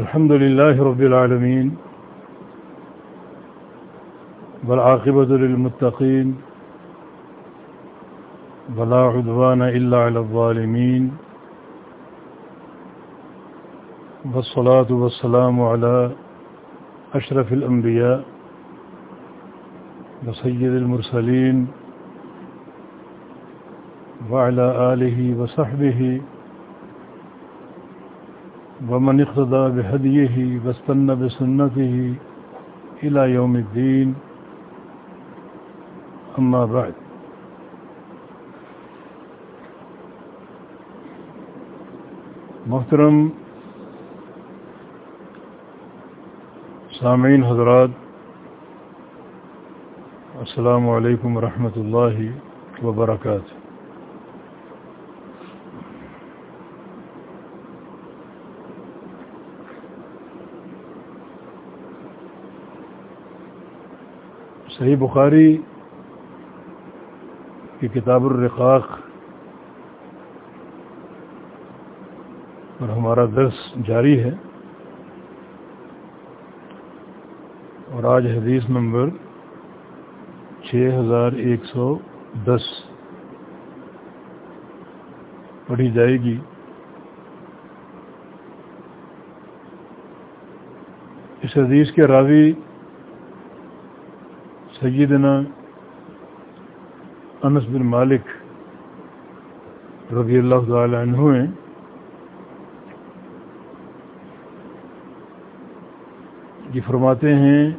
الحمد لله رب العالمين والعاقبة للمتقين ولا عدوان إلا على الظالمين والصلاة والسلام على أشرف الأنبياء وسيد المرسلين وعلى آله وصحبه وعلى ومن اقتدى بهديه واستنى بسنته إلى يوم الدين. أما بعد. محترم سامعین حضرات، السلام علیکم ورحمۃ اللہ وبرکاتہ. صحیح بخاری کی کتاب الرقاق اور ہمارا درس جاری ہے اور آج حدیث نمبر چھ ہزار ایک سو دس پڑھی جائے گی۔ اس حدیث کے راوی سیدنا انس بن مالک رضی اللہ تعالی عنہ ہیں۔ یہ فرماتے ہیں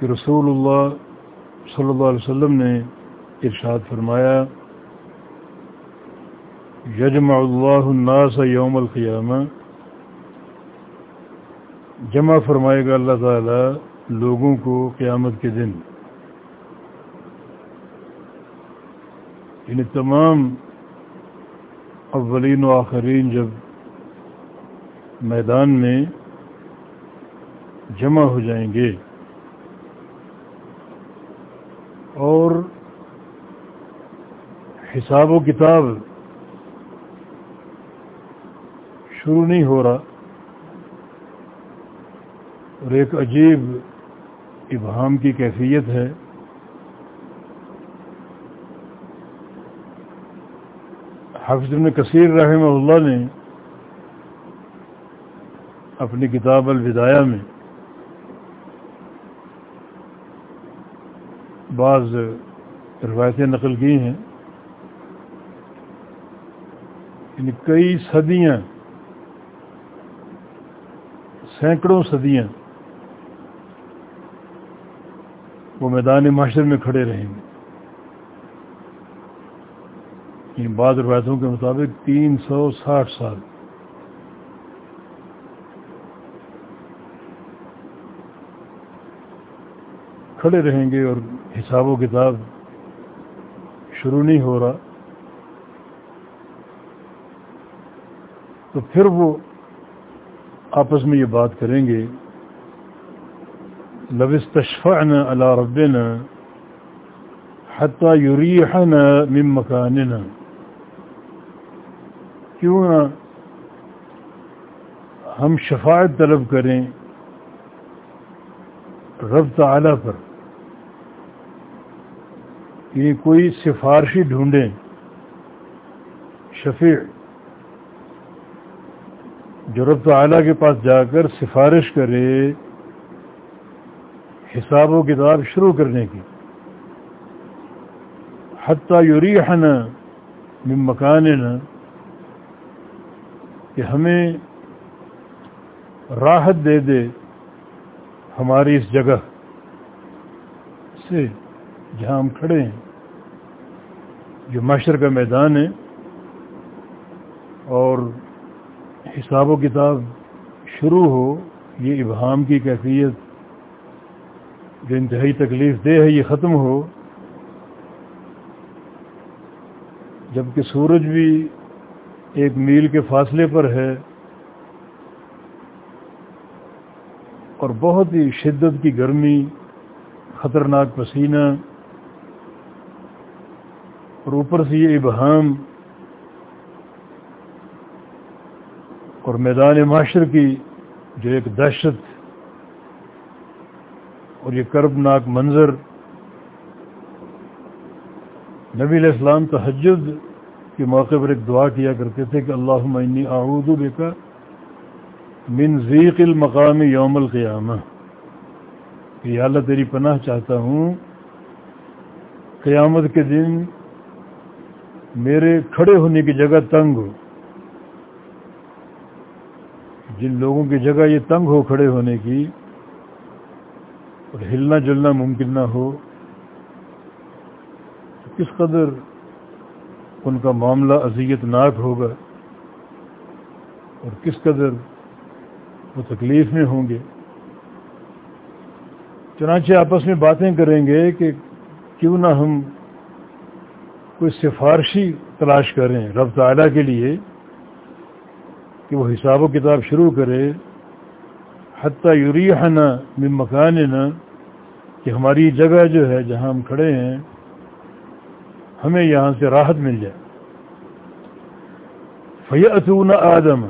کہ رسول اللہ صلی اللہ علیہ وسلم نے ارشاد فرمایا، یجمع اللہ الناس یوم القیامہ۔ جمع فرمائے گا اللہ تعالی لوگوں کو قیامت کے دن یعنی تمام اولین و آخرین جب میدان میں جمع ہو جائیں گے اور حساب و کتاب شروع نہیں ہو رہا اور ایک عجیب ابہام کی کیفیت ہے۔ حافظ ابن کثیر رحمہ اللہ نے اپنی کتاب الوداع میں بعض روایتیں نقل کی ہیں۔ یعنی کئی صدیاں، سینکڑوں صدیاں وہ میدان معاشر میں کھڑے رہیں گے۔ ان بعض روایتوں کے مطابق تین سو ساٹھ سال۔ کھڑے رہیں گے اور حساب و کتاب شروع نہیں ہو رہا۔ تو پھر وہ آپس میں یہ بات کریں گے لو استشفعنا على ربنا حتى يريحنا من مكاننا. کیوں نہ ہم شفاعت طلب کریں رب تعالی پر یعنی کوئی سفارشی ڈھونڈیں، شفیع، جو رب تعالی کے پاس جا کر سفارش کرے حساب و کتاب شروع کرنے کی۔ حتیٰ یوریحنا من مکاننا، کہ ہمیں راحت دے دے ہماری اس جگہ سے جہاں ہم کھڑے ہیں، جو معاشر کا میدان ہے، اور حساب و کتاب شروع ہو، یہ ابہام کی کیفیت جو انتہائی تکلیف دہ ہے، یہ ختم ہو۔ جبکہ سورج بھی ایک میل کے فاصلے پر ہے اور بہت ہی شدت کی گرمی، خطرناک پسینہ اور اوپر سے یہ ابہام اور میدان معاشر کی جو ایک دہشت اور یہ کربناک منظر نبی علیہ السلام تحجد کے موقع پر ایک دعا کیا کرتے تھے کہ اللہ عنی اعوذ بکا من ذیق المقام یوم القیامہ۔ کہ اللہ تیری پناہ چاہتا ہوں، قیامت کے دن میرے کھڑے ہونے کی جگہ تنگ ہو۔ جن لوگوں کی جگہ یہ تنگ ہو کھڑے ہونے کی اور ہلنا جلنا ممکن نہ ہو، تو کس قدر ان کا معاملہ اذیت ناک ہوگا اور کس قدر وہ تکلیف میں ہوں گے؟ چنانچہ آپس میں باتیں کریں گے کہ کیوں نہ ہم کوئی سفارشی تلاش کریں رب تعلیٰ کے لیے کہ وہ حساب و کتاب شروع کرے حتیٰ یوریحنا من مکاننا کہ ہماری جگہ جو ہے جہاں ہم کھڑے ہیں، ہمیں یہاں سے راحت مل جائے۔ فیاتون آدم،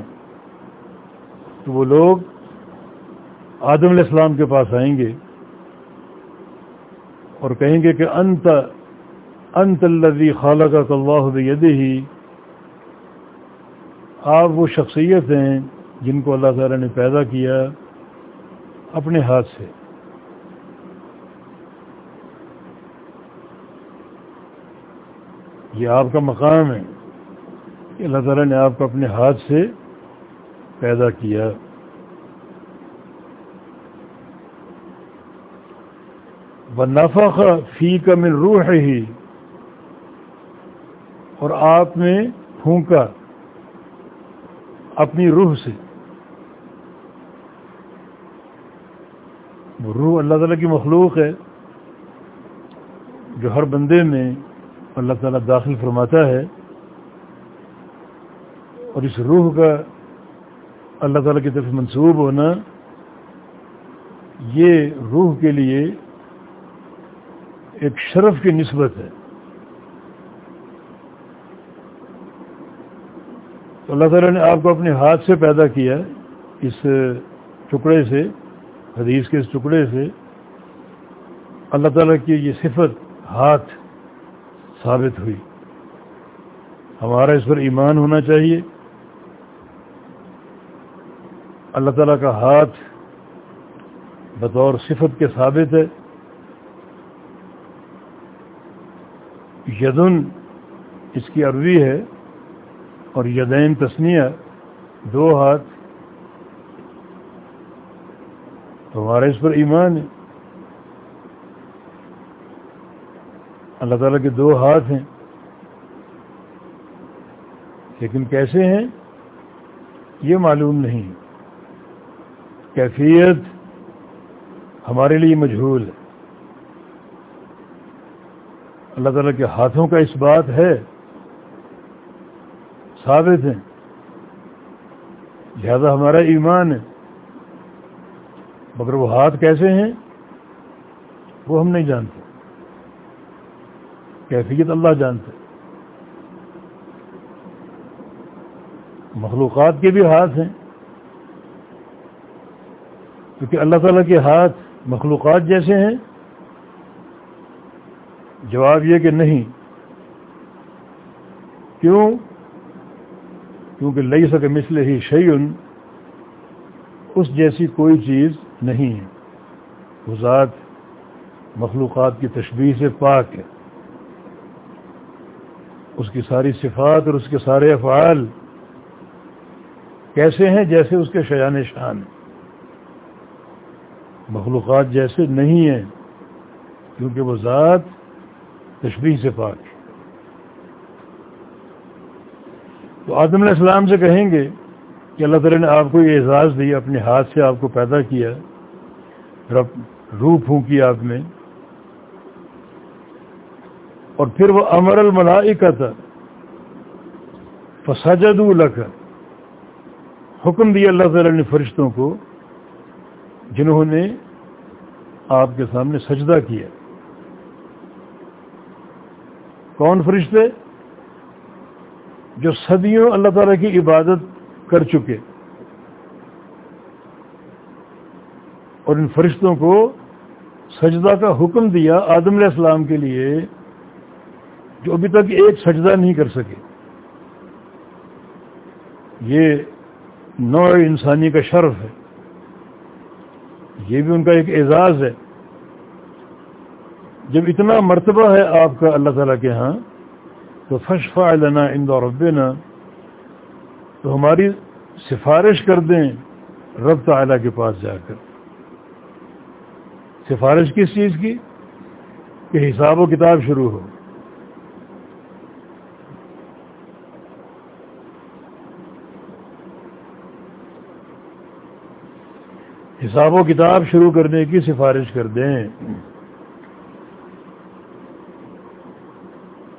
تو وہ لوگ آدم علیہ السلام کے پاس آئیں گے اور کہیں گے کہ انت انت الذي خالقك الله بيده آپ وہ شخصیت ہیں جن کو اللہ تعالی نے پیدا کیا۔ اپنے ہاتھ سے۔ یہ آپ کا مقام ہے۔ کہ اللہ تعالیٰ نے آپ کو اپنے ہاتھ سے پیدا کیا۔ نفق فی کا من روح ہی اور آپ نے پھونکا اپنی روح سے۔ وہ روح اللہ تعالیٰ کی مخلوق ہے، جو ہر بندے میں اللہ تعالیٰ داخل فرماتا ہے، اور اس روح کا اللہ تعالیٰ کی طرف منسوب ہونا یہ روح کے لیے ایک شرف کی نسبت ہے۔ تو اللہ تعالیٰ نے آپ کو اپنے ہاتھ سے پیدا کیا اس ٹکڑے سے۔ حدیث کے اس ٹکڑے سے اللہ تعالیٰ کی یہ صفت ہاتھ ثابت ہوئی۔ ہمارا اس پر ایمان ہونا چاہیے۔ اللہ تعالیٰ کا ہاتھ بطور صفت کے ثابت ہے۔ یدن اس کی عربی ہے اور یدین تسنیہ دو ہاتھ تو ہمارا اس پر ایمان ہے۔ اللہ تعالیٰ کے دو ہاتھ ہیں۔ لیکن کیسے ہیں؟ یہ معلوم نہیں۔ کیفیت ہمارے لیے مجہول ہے۔ اللہ تعالیٰ کے ہاتھوں کا اس بات ہے۔ ثابت ہیں لہذا ہمارا ایمان ہے۔ مگر وہ ہاتھ کیسے ہیں وہ ہم نہیں جانتے۔ کیفیت اللہ جانتے۔ مخلوقات کے بھی ہاتھ ہیں۔ کیونکہ اللہ تعالیٰ کے ہاتھ مخلوقات جیسے ہیں۔ جواب یہ کہ نہیں۔ کیوں؟ کیونکہ لئی سکے مثل ہی شعین اس جیسی کوئی چیز نہیں ہے وہ ذات مخلوقات کی تشبیح سے پاک ہے۔ اس کی ساری صفات اور اس کے سارے افعال کیسے ہیں جیسے اس کے شیان شان ہیں۔ مخلوقات جیسے نہیں ہیں کیونکہ وہ ذات تشبیح سے پاک ہے۔ تو آدم علیہ السلام سے کہیں گے کہ اللہ تعالیٰ نے آپ کو یہ اعزاز دیا اپنے ہاتھ سے آپ کو پیدا کیا۔ رب روح پھونکی آپ نے۔ اور پھر وہ امر الملائی کا تھا فساجد کر حکم دیا اللہ تعالیٰ نے فرشتوں کو، جنہوں نے آپ کے سامنے سجدہ کیا۔ کون فرشتے؟ جو صدیوں اللہ تعالیٰ کی عبادت کر چکے۔ اور ان فرشتوں کو سجدہ کا حکم دیا آدم علیہ السلام کے لیے جو ابھی تک ایک سجدہ نہیں کر سکے۔ یہ نوع انسانی کا شرف ہے۔ یہ بھی ان کا ایک اعزاز ہے۔ جب اتنا مرتبہ ہے آپ کا اللہ تعالیٰ کے ہاں تو فشفا لنا اندو ربنا، تو ہماری سفارش کر دیں رب تعلیٰ کے پاس جا کر۔ سفارش کس چیز کی؟ کہ حساب و کتاب شروع ہو۔ حساب و کتاب شروع کرنے کی سفارش کر دیں۔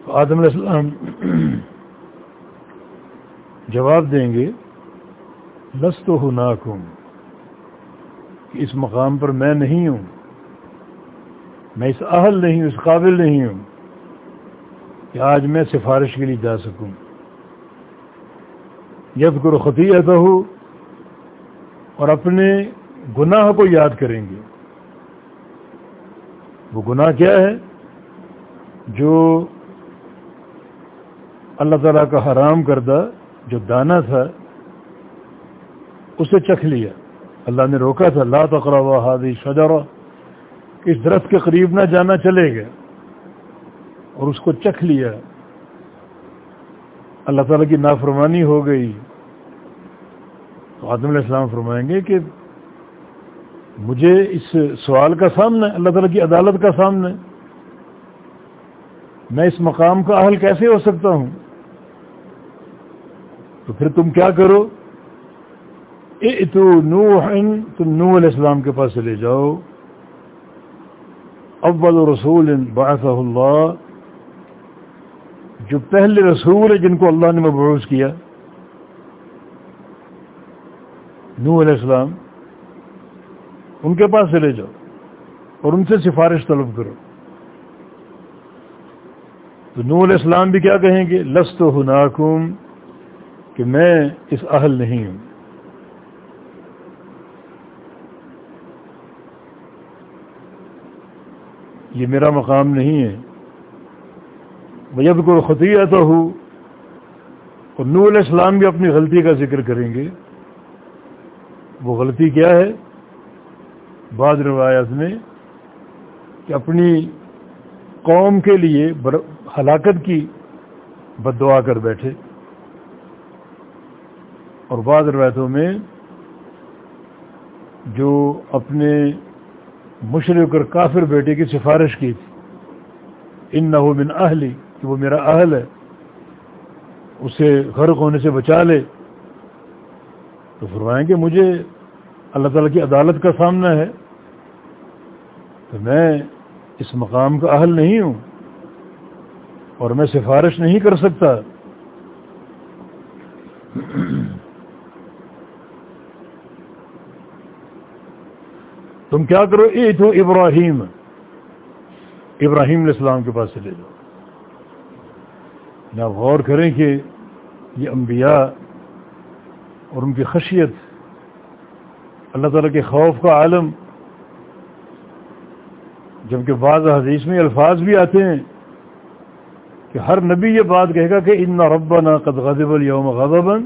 تو آدم علیہ السلام جواب دیں گے لس تو ہوں اس مقام پر میں نہیں ہوں۔ میں اس اہل نہیں ہوں، اس قابل نہیں ہوں کہ آج میں سفارش کے لیے جا سکوں۔ یب کرو خطیت ہو اور اپنے گناہ کو یاد کریں گے۔ وہ گناہ کیا ہے؟ جو اللہ تعالیٰ کا حرام کردہ جو دانا تھا، اسے چکھ لیا۔ اللہ نے روکا تھا، لا تقرا و ہادی اس درخت کے قریب نہ جانا چلے گا اور اس کو چکھ لیا۔ اللہ تعالیٰ کی نافرمانی ہو گئی۔ تو آدم علیہ السلام فرمائیں گے کہ مجھے اس سوال کا سامنا، اللہ تعالیٰ کی عدالت کا سامنا۔ میں اس مقام کا اہل کیسے ہو سکتا ہوں؟ تو پھر تم کیا کرو؟ اے تو نوح تم نو علیہ السلام کے پاس چلے جاؤ۔ اول رسول بعثہ اللہ، جو پہلے رسول ہے جن کو اللہ نے مبعوث کیا نو علیہ السلام، ان کے پاس چلے جاؤ اور ان سے سفارش طلب کرو۔ تو نور علیہ السلام بھی کیا کہیں گے؟ لست و ہناکم، کہ میں اس اہل نہیں ہوں۔ یہ میرا مقام نہیں ہے۔ میں جب کوئی خطیہ تو ہوں اور نور علیہ السلام بھی اپنی غلطی کا ذکر کریں گے۔ وہ غلطی کیا ہے؟ بعض روایت میں کہ اپنی قوم کے لیے ہلاکت کی بد دعا کر بیٹھے۔ اور بعض روایتوں میں جو اپنے مشرق اور کافر بیٹے کی سفارش کی تھی۔ ان نہ من اہلی، کہ وہ میرا اہل ہے۔ اسے غرق ہونے سے بچا لے۔ تو فرمائیں کہ مجھے اللہ تعالیٰ کی عدالت کا سامنا ہے۔ تو میں اس مقام کا اہل نہیں ہوں۔ اور میں سفارش نہیں کر سکتا۔ تم کیا کرو؟ اے تو ابراہیم۔ ابراہیم علیہ السلام کے پاس چلے جاؤ آپ غور کریں کہ یہ انبیاء اور ان کی خشیت، اللہ تعالیٰ کے خوف کا عالم، جبکہ بعض حدیث میں الفاظ بھی آتے ہیں کہ ہر نبی یہ بات کہے گا کہ ان ربنا قد غضب اليوم غضبا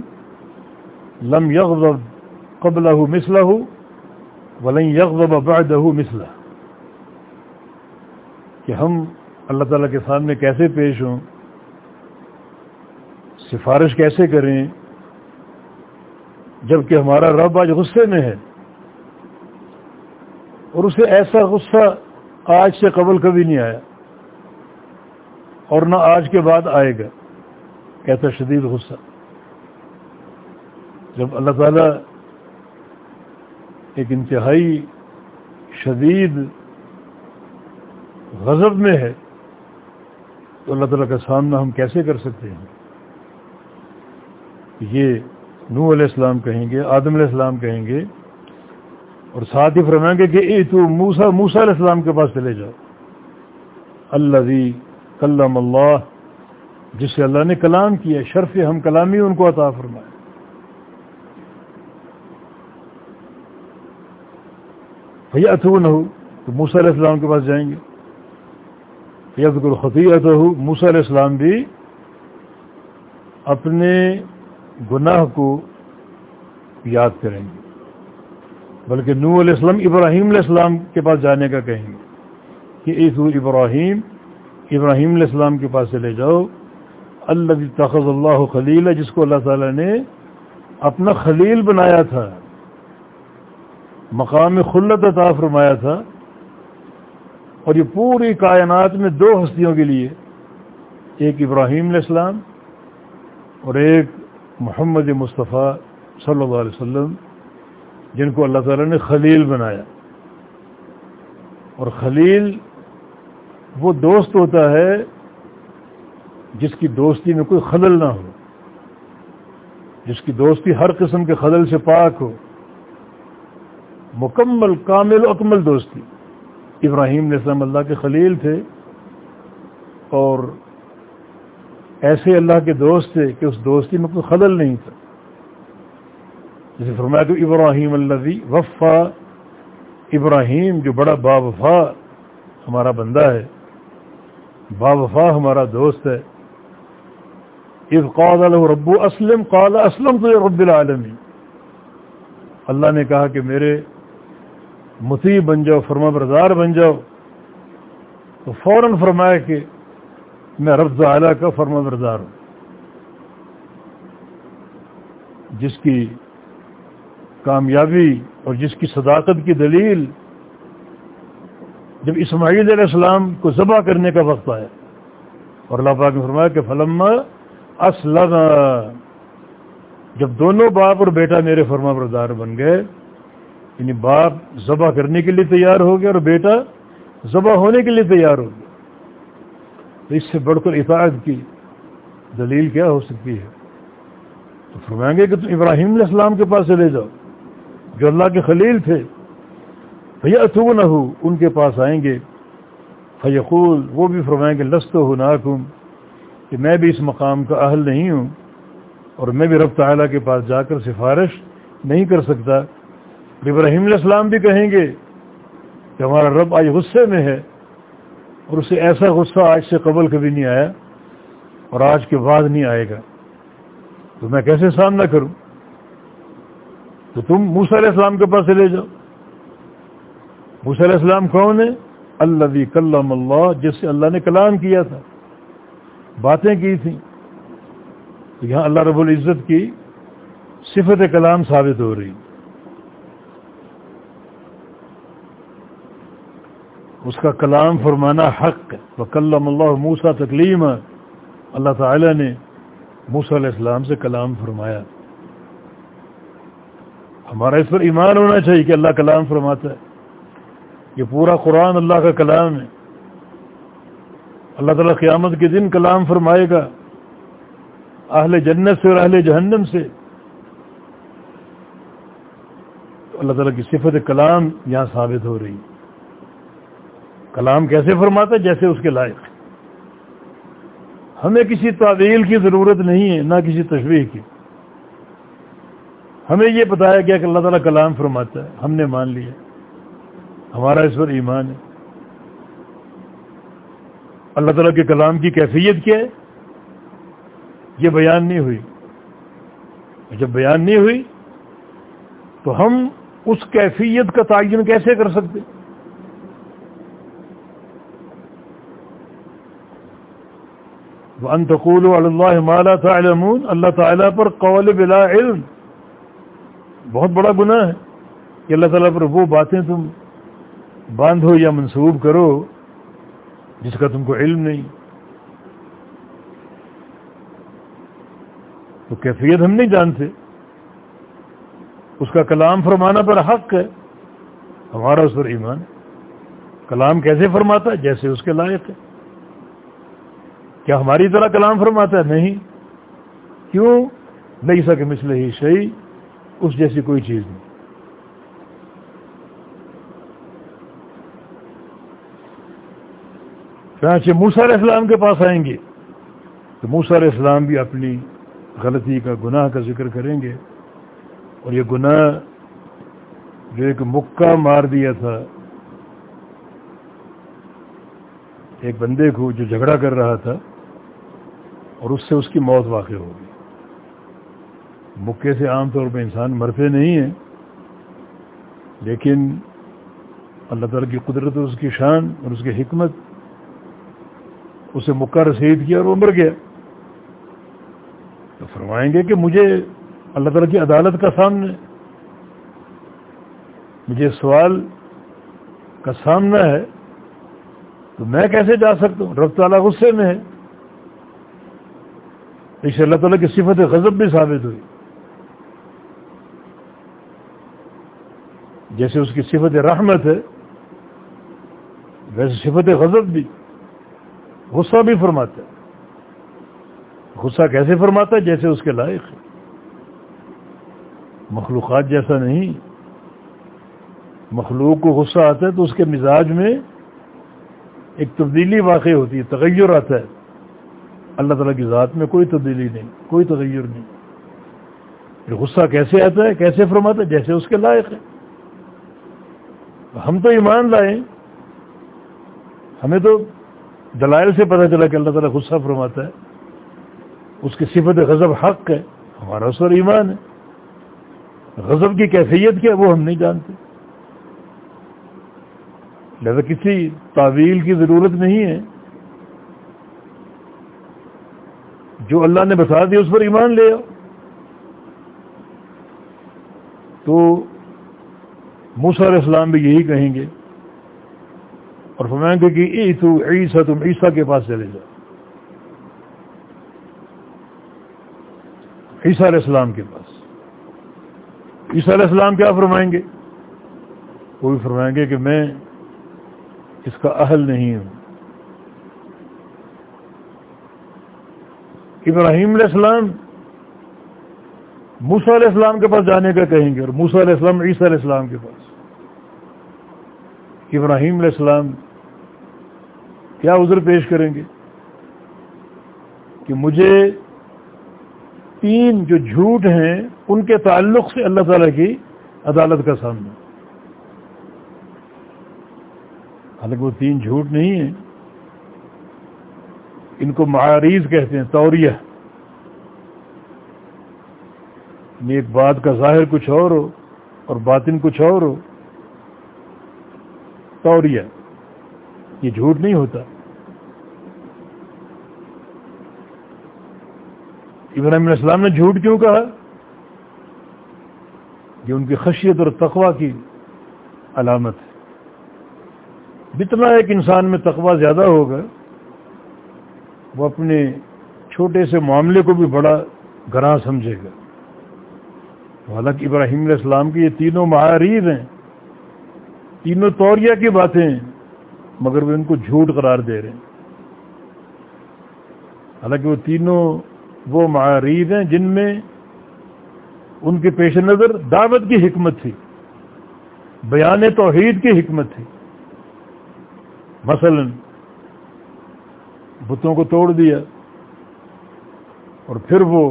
لم يغضب قبله مثله۔ ولن يغضب بعده مثله۔ کہ ہم اللہ تعالیٰ کے سامنے کیسے پیش ہوں، سفارش کیسے کریں، جبکہ ہمارا رب آج غصے میں ہے۔ اور اسے ایسا غصہ آج سے قبل کبھی نہیں آیا۔ اور نہ آج کے بعد آئے گا۔ کہتا شدید غصہ۔ جب اللہ تعالیٰ ایک انتہائی شدید غضب میں ہے، تو اللہ تعالیٰ کا سامنا ہم کیسے کر سکتے ہیں؟ یہ نو علیہ السلام کہیں گے، آدم علیہ السلام کہیں گے، اور ساتھ ہی فرمائیں گے کہ اے تو موسا موسا علیہ السلام کے پاس چلے جاؤ۔ اللہ کلام اللہ، جس سے اللہ نے کلام کیا، شرف ہم کلامی ان کو عطا فرمائے۔ بھیا اتو نہ ہو تو موسیٰ علیہ السلام کے پاس جائیں گے۔ یا تو خطیت ہو موسیٰ علیہ السلام بھی اپنے گناہ کو یاد کریں گے۔ بلکہ نو علیہ السلام، ابراہیم علیہ السلام کے پاس جانے کا کہیں گے کہ اے تو ابراہیم ابراہیم علیہ السلام کے پاس چلے جاؤ۔ اللہ تخذ اللہ خلیل ہے جس کو اللہ تعالیٰ نے اپنا خلیل بنایا تھا۔ مقام خلت عطا فرمایا تھا اور یہ پوری کائنات میں دو ہستیوں کے لیے، ایک ابراہیم علیہ السلام اور ایک محمد مصطفیٰ صلی اللہ علیہ وسلم، جن کو اللہ تعالیٰ نے خلیل بنایا۔ اور خلیل وہ دوست ہوتا ہے جس کی دوستی میں کوئی خلل نہ ہو، جس کی دوستی ہر قسم کے خلل سے پاک ہو۔ مکمل کامل و اکمل دوستی ابراہیم السلام اللہ کے خلیل تھے اور ایسے اللہ کے دوست تھے کہ اس دوستی میں کوئی خلل نہیں تھا۔ جیسے فرمایا تو ابراہیم اللہ وفا، ابراہیم جو بڑا با وفا ہمارا بندہ ہے با وفا ہمارا دوست ہے۔ اذ قال له ربو اسلم، قال اسلم تو رب العالمین۔ اللہ نے کہا کہ میرے متی بن جاؤ، فرما بردار بن جاؤ۔ تو فوراً فرمایا کہ میں رب اعلیٰ کا فرما بردار ہوں۔ جس کی کامیابی اور جس کی صداقت کی دلیل جب اسماعیل علیہ السلام کو ذبح کرنے کا وقت آیا۔ اور اللہ پاک نے فرمایا کہ فلم اسلم۔ جب دونوں باپ اور بیٹا میرے فرما بردار بن گئے یعنی باپ ذبح کرنے کے لیے تیار ہو گیا اور بیٹا ذبح ہونے کے لیے تیار ہو گیا۔ تو اس سے بڑھ کر اطاعت کی دلیل کیا ہو سکتی ہے؟ تو فرمائیں گے کہ تم ابراہیم علیہ السلام کے پاس چلے جاؤ۔ جو اللہ کے خلیل تھے بھیا اتو نہ ہو ان کے پاس آئیں گے۔ فیقول، وہ بھی فرمائیں گے، لست ہو ناکم کہ میں بھی اس مقام کا اہل نہیں ہوں اور میں بھی رب تعالیٰ کے پاس جا کر سفارش نہیں کر سکتا۔ ابراہیم علیہ السلام بھی کہیں گے کہ ہمارا رب آج غصے میں ہے اور اسے ایسا غصہ آج سے قبل کبھی نہیں آیا اور آج کے بعد نہیں آئے گا۔ تو میں کیسے سامنا کروں؟ تو تم موسیٰ علیہ السلام کے پاس لے جاؤ۔ موسیٰ علیہ السلام کون ہے اللہ کلام اللہ، جس سے اللہ نے کلام کیا تھا۔ باتیں کی تھیں۔ تو یہاں اللہ رب العزت کی صفت کلام ثابت ہو رہی۔ اس کا کلام فرمانا حق. و کلم اللہ موسا تکلیم اللہ تعالی نے موسا علیہ السلام سے کلام فرمایا. ہمارا اس پر ایمان ہونا چاہیے کہ اللہ کلام فرماتا ہے. یہ پورا قرآن اللہ کا کلام ہے. اللہ تعالیٰ قیامت کے دن کلام فرمائے گا. اہل جنت سے اور اہل جہنم سے. اللہ تعالیٰ کی صفت کلام یہاں ثابت ہو رہی ہے. کلام کیسے فرماتا ہے؟ جیسے اس کے لائق۔ ہمیں کسی تعویل کی ضرورت نہیں ہے، نہ کسی تشریح کی۔ ہمیں یہ بتایا گیا کہ اللہ تعالیٰ کلام فرماتا ہے، ہم نے مان لیا۔ ہمارا اس پر ایمان ہے۔ اللہ تعالیٰ کے کلام کی کیفیت کیا ہے؟ یہ بیان نہیں ہوئی۔ جب بیان نہیں ہوئی تو ہم اس کیفیت کا تعین کیسے کر سکتے؟ وہ انتقول اللہ مالا تعلمون، اللہ تعالیٰ پر قول بلا علم. بہت بڑا گناہ ہے کہ اللہ تعالیٰ پر وہ باتیں تم باندھو یا منسوب کرو جس کا تم کو علم نہیں۔ تو کیفیت ہم نہیں جانتے۔ اس کا کلام فرمانا پر حق ہے، ہمارا اس پر ایمان ہے۔ کلام کیسے فرماتا ہے؟ جیسے اس کے لائق ہے۔ کیا ہماری طرح کلام فرماتا ہے؟ نہیں۔ کیوں؟ نہیں سکے مسئلہ ہی صحیح اس جیسی کوئی چیز نہیں۔ چنانچہ موسا علیہ السلام کے پاس آئیں گے۔ تو موسا علیہ السلام بھی اپنی غلطی کا، گناہ کا ذکر کریں گے۔ اور یہ گناہ جو ایک مکہ مار دیا تھا، ایک بندے کو جو جھگڑا کر رہا تھا اور اس سے اس کی موت واقع ہو گئی مکے سے عام طور پہ انسان مرتے نہیں ہیں، لیکن اللہ تعالیٰ کی قدرت اس کی شان اور اس کی حکمت اسے مکہ رسید کیا اور وہ مر گیا۔ تو فرمائیں گے کہ مجھے اللہ تعالیٰ کی عدالت کا سامنے مجھے سوال کا سامنا ہے تو میں کیسے جا سکتا ہوں؟ رب تعالیٰ غصے میں ہے۔ اسے اللہ تعالیٰ کی صفت غضب بھی ثابت ہوئی۔ جیسے اس کی صفت رحمت ہے، ویسے صفت غضب بھی۔ غصہ بھی فرماتا ہے۔ غصہ کیسے فرماتا ہے؟ جیسے اس کے لائق ہے۔ مخلوقات جیسا نہیں۔ مخلوق کو غصہ آتا ہے تو اس کے مزاج میں ایک تبدیلی واقع ہوتی ہے، تغیر آتا ہے۔ اللہ تعالیٰ کی ذات میں کوئی تبدیلی نہیں، کوئی تغیر نہیں۔ پھر غصہ کیسے آتا ہے، کیسے فرماتا ہے؟ جیسے اس کے لائق ہے۔ ہم تو ایمان لائیں ہمیں تو دلائل سے پتہ چلا کہ اللہ تعالیٰ غصہ فرماتا ہے۔ اس کی صفت غضب حق ہے، ہمارا سر ایمان ہے۔ غضب کی کیفیت کیا وہ ہم نہیں جانتے۔ لہذا کسی تعویل کی ضرورت نہیں ہے۔ جو اللہ نے بتا دیا اس پر ایمان لے آؤ۔ تو موسا علیہ السلام بھی یہی کہیں گے اور فرمائیں گے کہ ای تو عیسا تم عیسیٰ کے پاس چلے جاؤ۔ عیسیٰ علیہ السلام کے پاس۔ عیسیٰ علیہ السلام کیا فرمائیں گے؟ وہ بھی فرمائیں گے کہ میں اس کا اہل نہیں ہوں۔ ابراہیم علیہ السلام موسا علیہ السلام کے پاس جانے کا کہیں گے اور موسا علیہ السلام عیسیٰ علیہ السلام کے پاس۔ ابراہیم علیہ السلام کیا عذر پیش کریں گے؟ کہ مجھے تین جو جھوٹ ہیں، ان کے تعلق سے اللہ تعالی کی عدالت کا سامنا۔ حالانکہ وہ تین جھوٹ نہیں ہیں۔ ان کو معاریز کہتے ہیں، توریہ۔ یعنی ایک بات کا ظاہر کچھ اور ہو اور باطن کچھ اور ہو۔ توریہ۔ یہ جھوٹ نہیں ہوتا۔ ابراہیم علیہ السلام نے جھوٹ کیوں کہا؟ یہ ان کی خشیت اور تقوا کی علامت ہے۔ جتنا ایک انسان میں تقوا زیادہ ہوگا وہ اپنے چھوٹے سے معاملے کو بھی بڑا گراں سمجھے گا۔ حالانکہ ابراہیم علیہ السلام کی یہ تینوں معاریب ہیں۔ تینوں توریہ کی باتیں ہیں، مگر وہ ان کو جھوٹ قرار دے رہے ہیں۔ حالانکہ وہ تینوں وہ معاریب ہیں جن میں ان کے پیش نظر دعوت کی حکمت تھی، بیان توحید کی حکمت تھی۔ مثلا بتوں کو توڑ دیا اور پھر وہ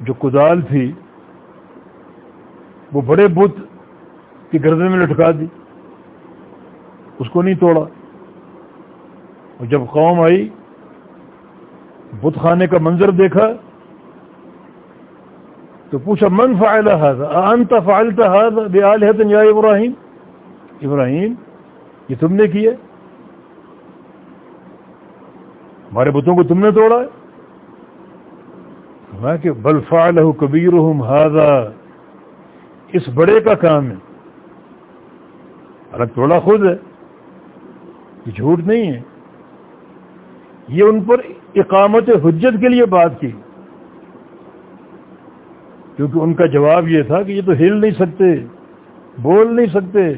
جو کدال تھی، وہ بڑے بت کی گردے میں لٹکا دی، اس کو نہیں توڑا۔ اور جب قوم آئی، بت خانے کا منظر دیکھا، تو پوچھا، من فائدہ انت فعلت هذا بآلهة یا ابراہیم ابراہیم یہ تم نے کیا ہمارے بتوں کو تم نے توڑا ہے؟ کہ بل فعلہ کبیرہم هذا اس بڑے کا کام ہے۔ الگ توڑا خود ہے، یہ جھوٹ نہیں ہے۔ یہ ان پر اقامت حجت کے لیے بات کی۔ کیونکہ ان کا جواب یہ تھا کہ یہ تو ہل نہیں سکتے، بول نہیں سکتے۔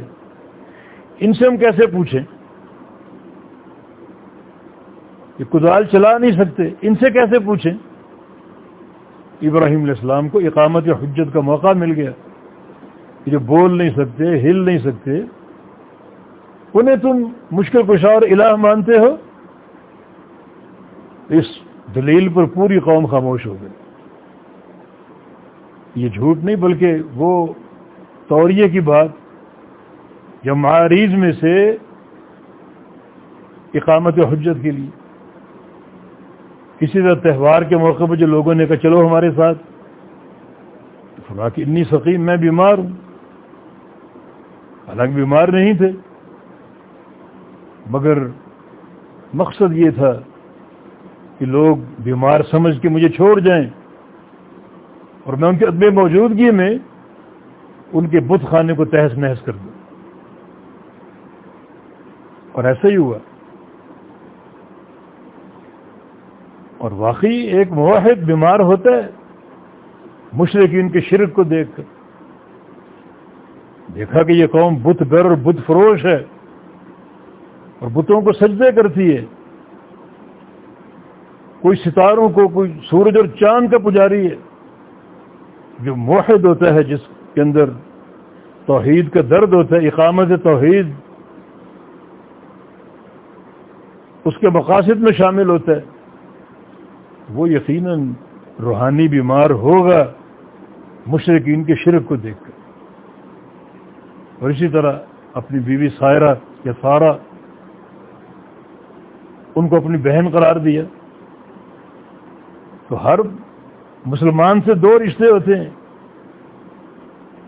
ان سے ہم کیسے پوچھیں؟ یہ کدال چلا نہیں سکتے، ان سے کیسے پوچھیں؟ ابراہیم علیہ السلام کو اقامت یا حجت کا موقع مل گیا کہ جو بول نہیں سکتے، ہل نہیں سکتے، انہیں تم مشکل کشار الہ مانتے ہو؟ اس دلیل پر پوری قوم خاموش ہو گئی۔ یہ جھوٹ نہیں، بلکہ وہ توریے کی بات یا معاریز میں سے اقامت حجت کے لیے۔ کسی طرح تہوار کے موقع پہ جو لوگوں نے کہا، چلو ہمارے ساتھ۔ فرما کہ اتنی سقیم میں بیمار ہوں۔ حالانکہ بیمار نہیں تھے۔ مگر مقصد یہ تھا کہ لوگ بیمار سمجھ کے مجھے چھوڑ جائیں۔ اور میں ان کے ادب موجودگی میں ان کے بت خانے کو تہس نہس کر دوں۔ اور ایسا ہی ہوا۔ اور واقعی ایک موحد بیمار ہوتا ہے مشرقین کے شرک کو دیکھ کر۔ دیکھا کہ یہ قوم بت گر اور بت فروش ہے اور بتوں کو سجدے کرتی ہے۔ کوئی ستاروں کو کوئی سورج اور چاند کا پجاری ہے۔ جو موحد ہوتا ہے جس کے اندر توحید کا درد ہوتا ہے، اقامت توحید، اس کے مقاصد میں شامل ہوتا ہے۔ وہ یقیناً روحانی بیمار ہوگا مشرقین کے شرک کو دیکھ کر۔ اور اسی طرح اپنی بیوی سائرہ یا سارا ان کو اپنی بہن قرار دیا۔ تو ہر مسلمان سے دو رشتے ہوتے ہیں۔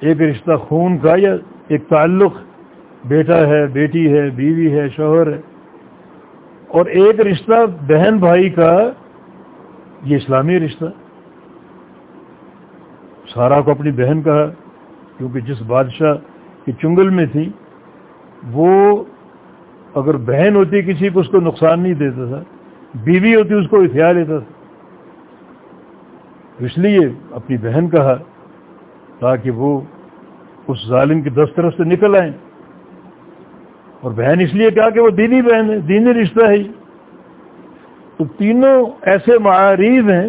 ایک رشتہ خون کا یا ایک تعلق، بیٹا ہے، بیٹی ہے، بیوی ہے، شوہر ہے۔ اور ایک رشتہ بہن بھائی کا یہ اسلامی رشتہ سارا کو اپنی بہن کہا کیونکہ جس بادشاہ کی چنگل میں تھی، وہ اگر بہن ہوتی کسی کو اس کو نقصان نہیں دیتا تھا، بیوی ہوتی اس کو ہتھیار لیتا تھا۔ اس لیے اپنی بہن کہا تاکہ وہ اس ظالم کی دس طرف سے نکل آئیں۔ اور بہن اس لیے کہا کہ وہ دینی بہن ہے، دینی رشتہ ہے۔ تو تینوں ایسے معاریز ہیں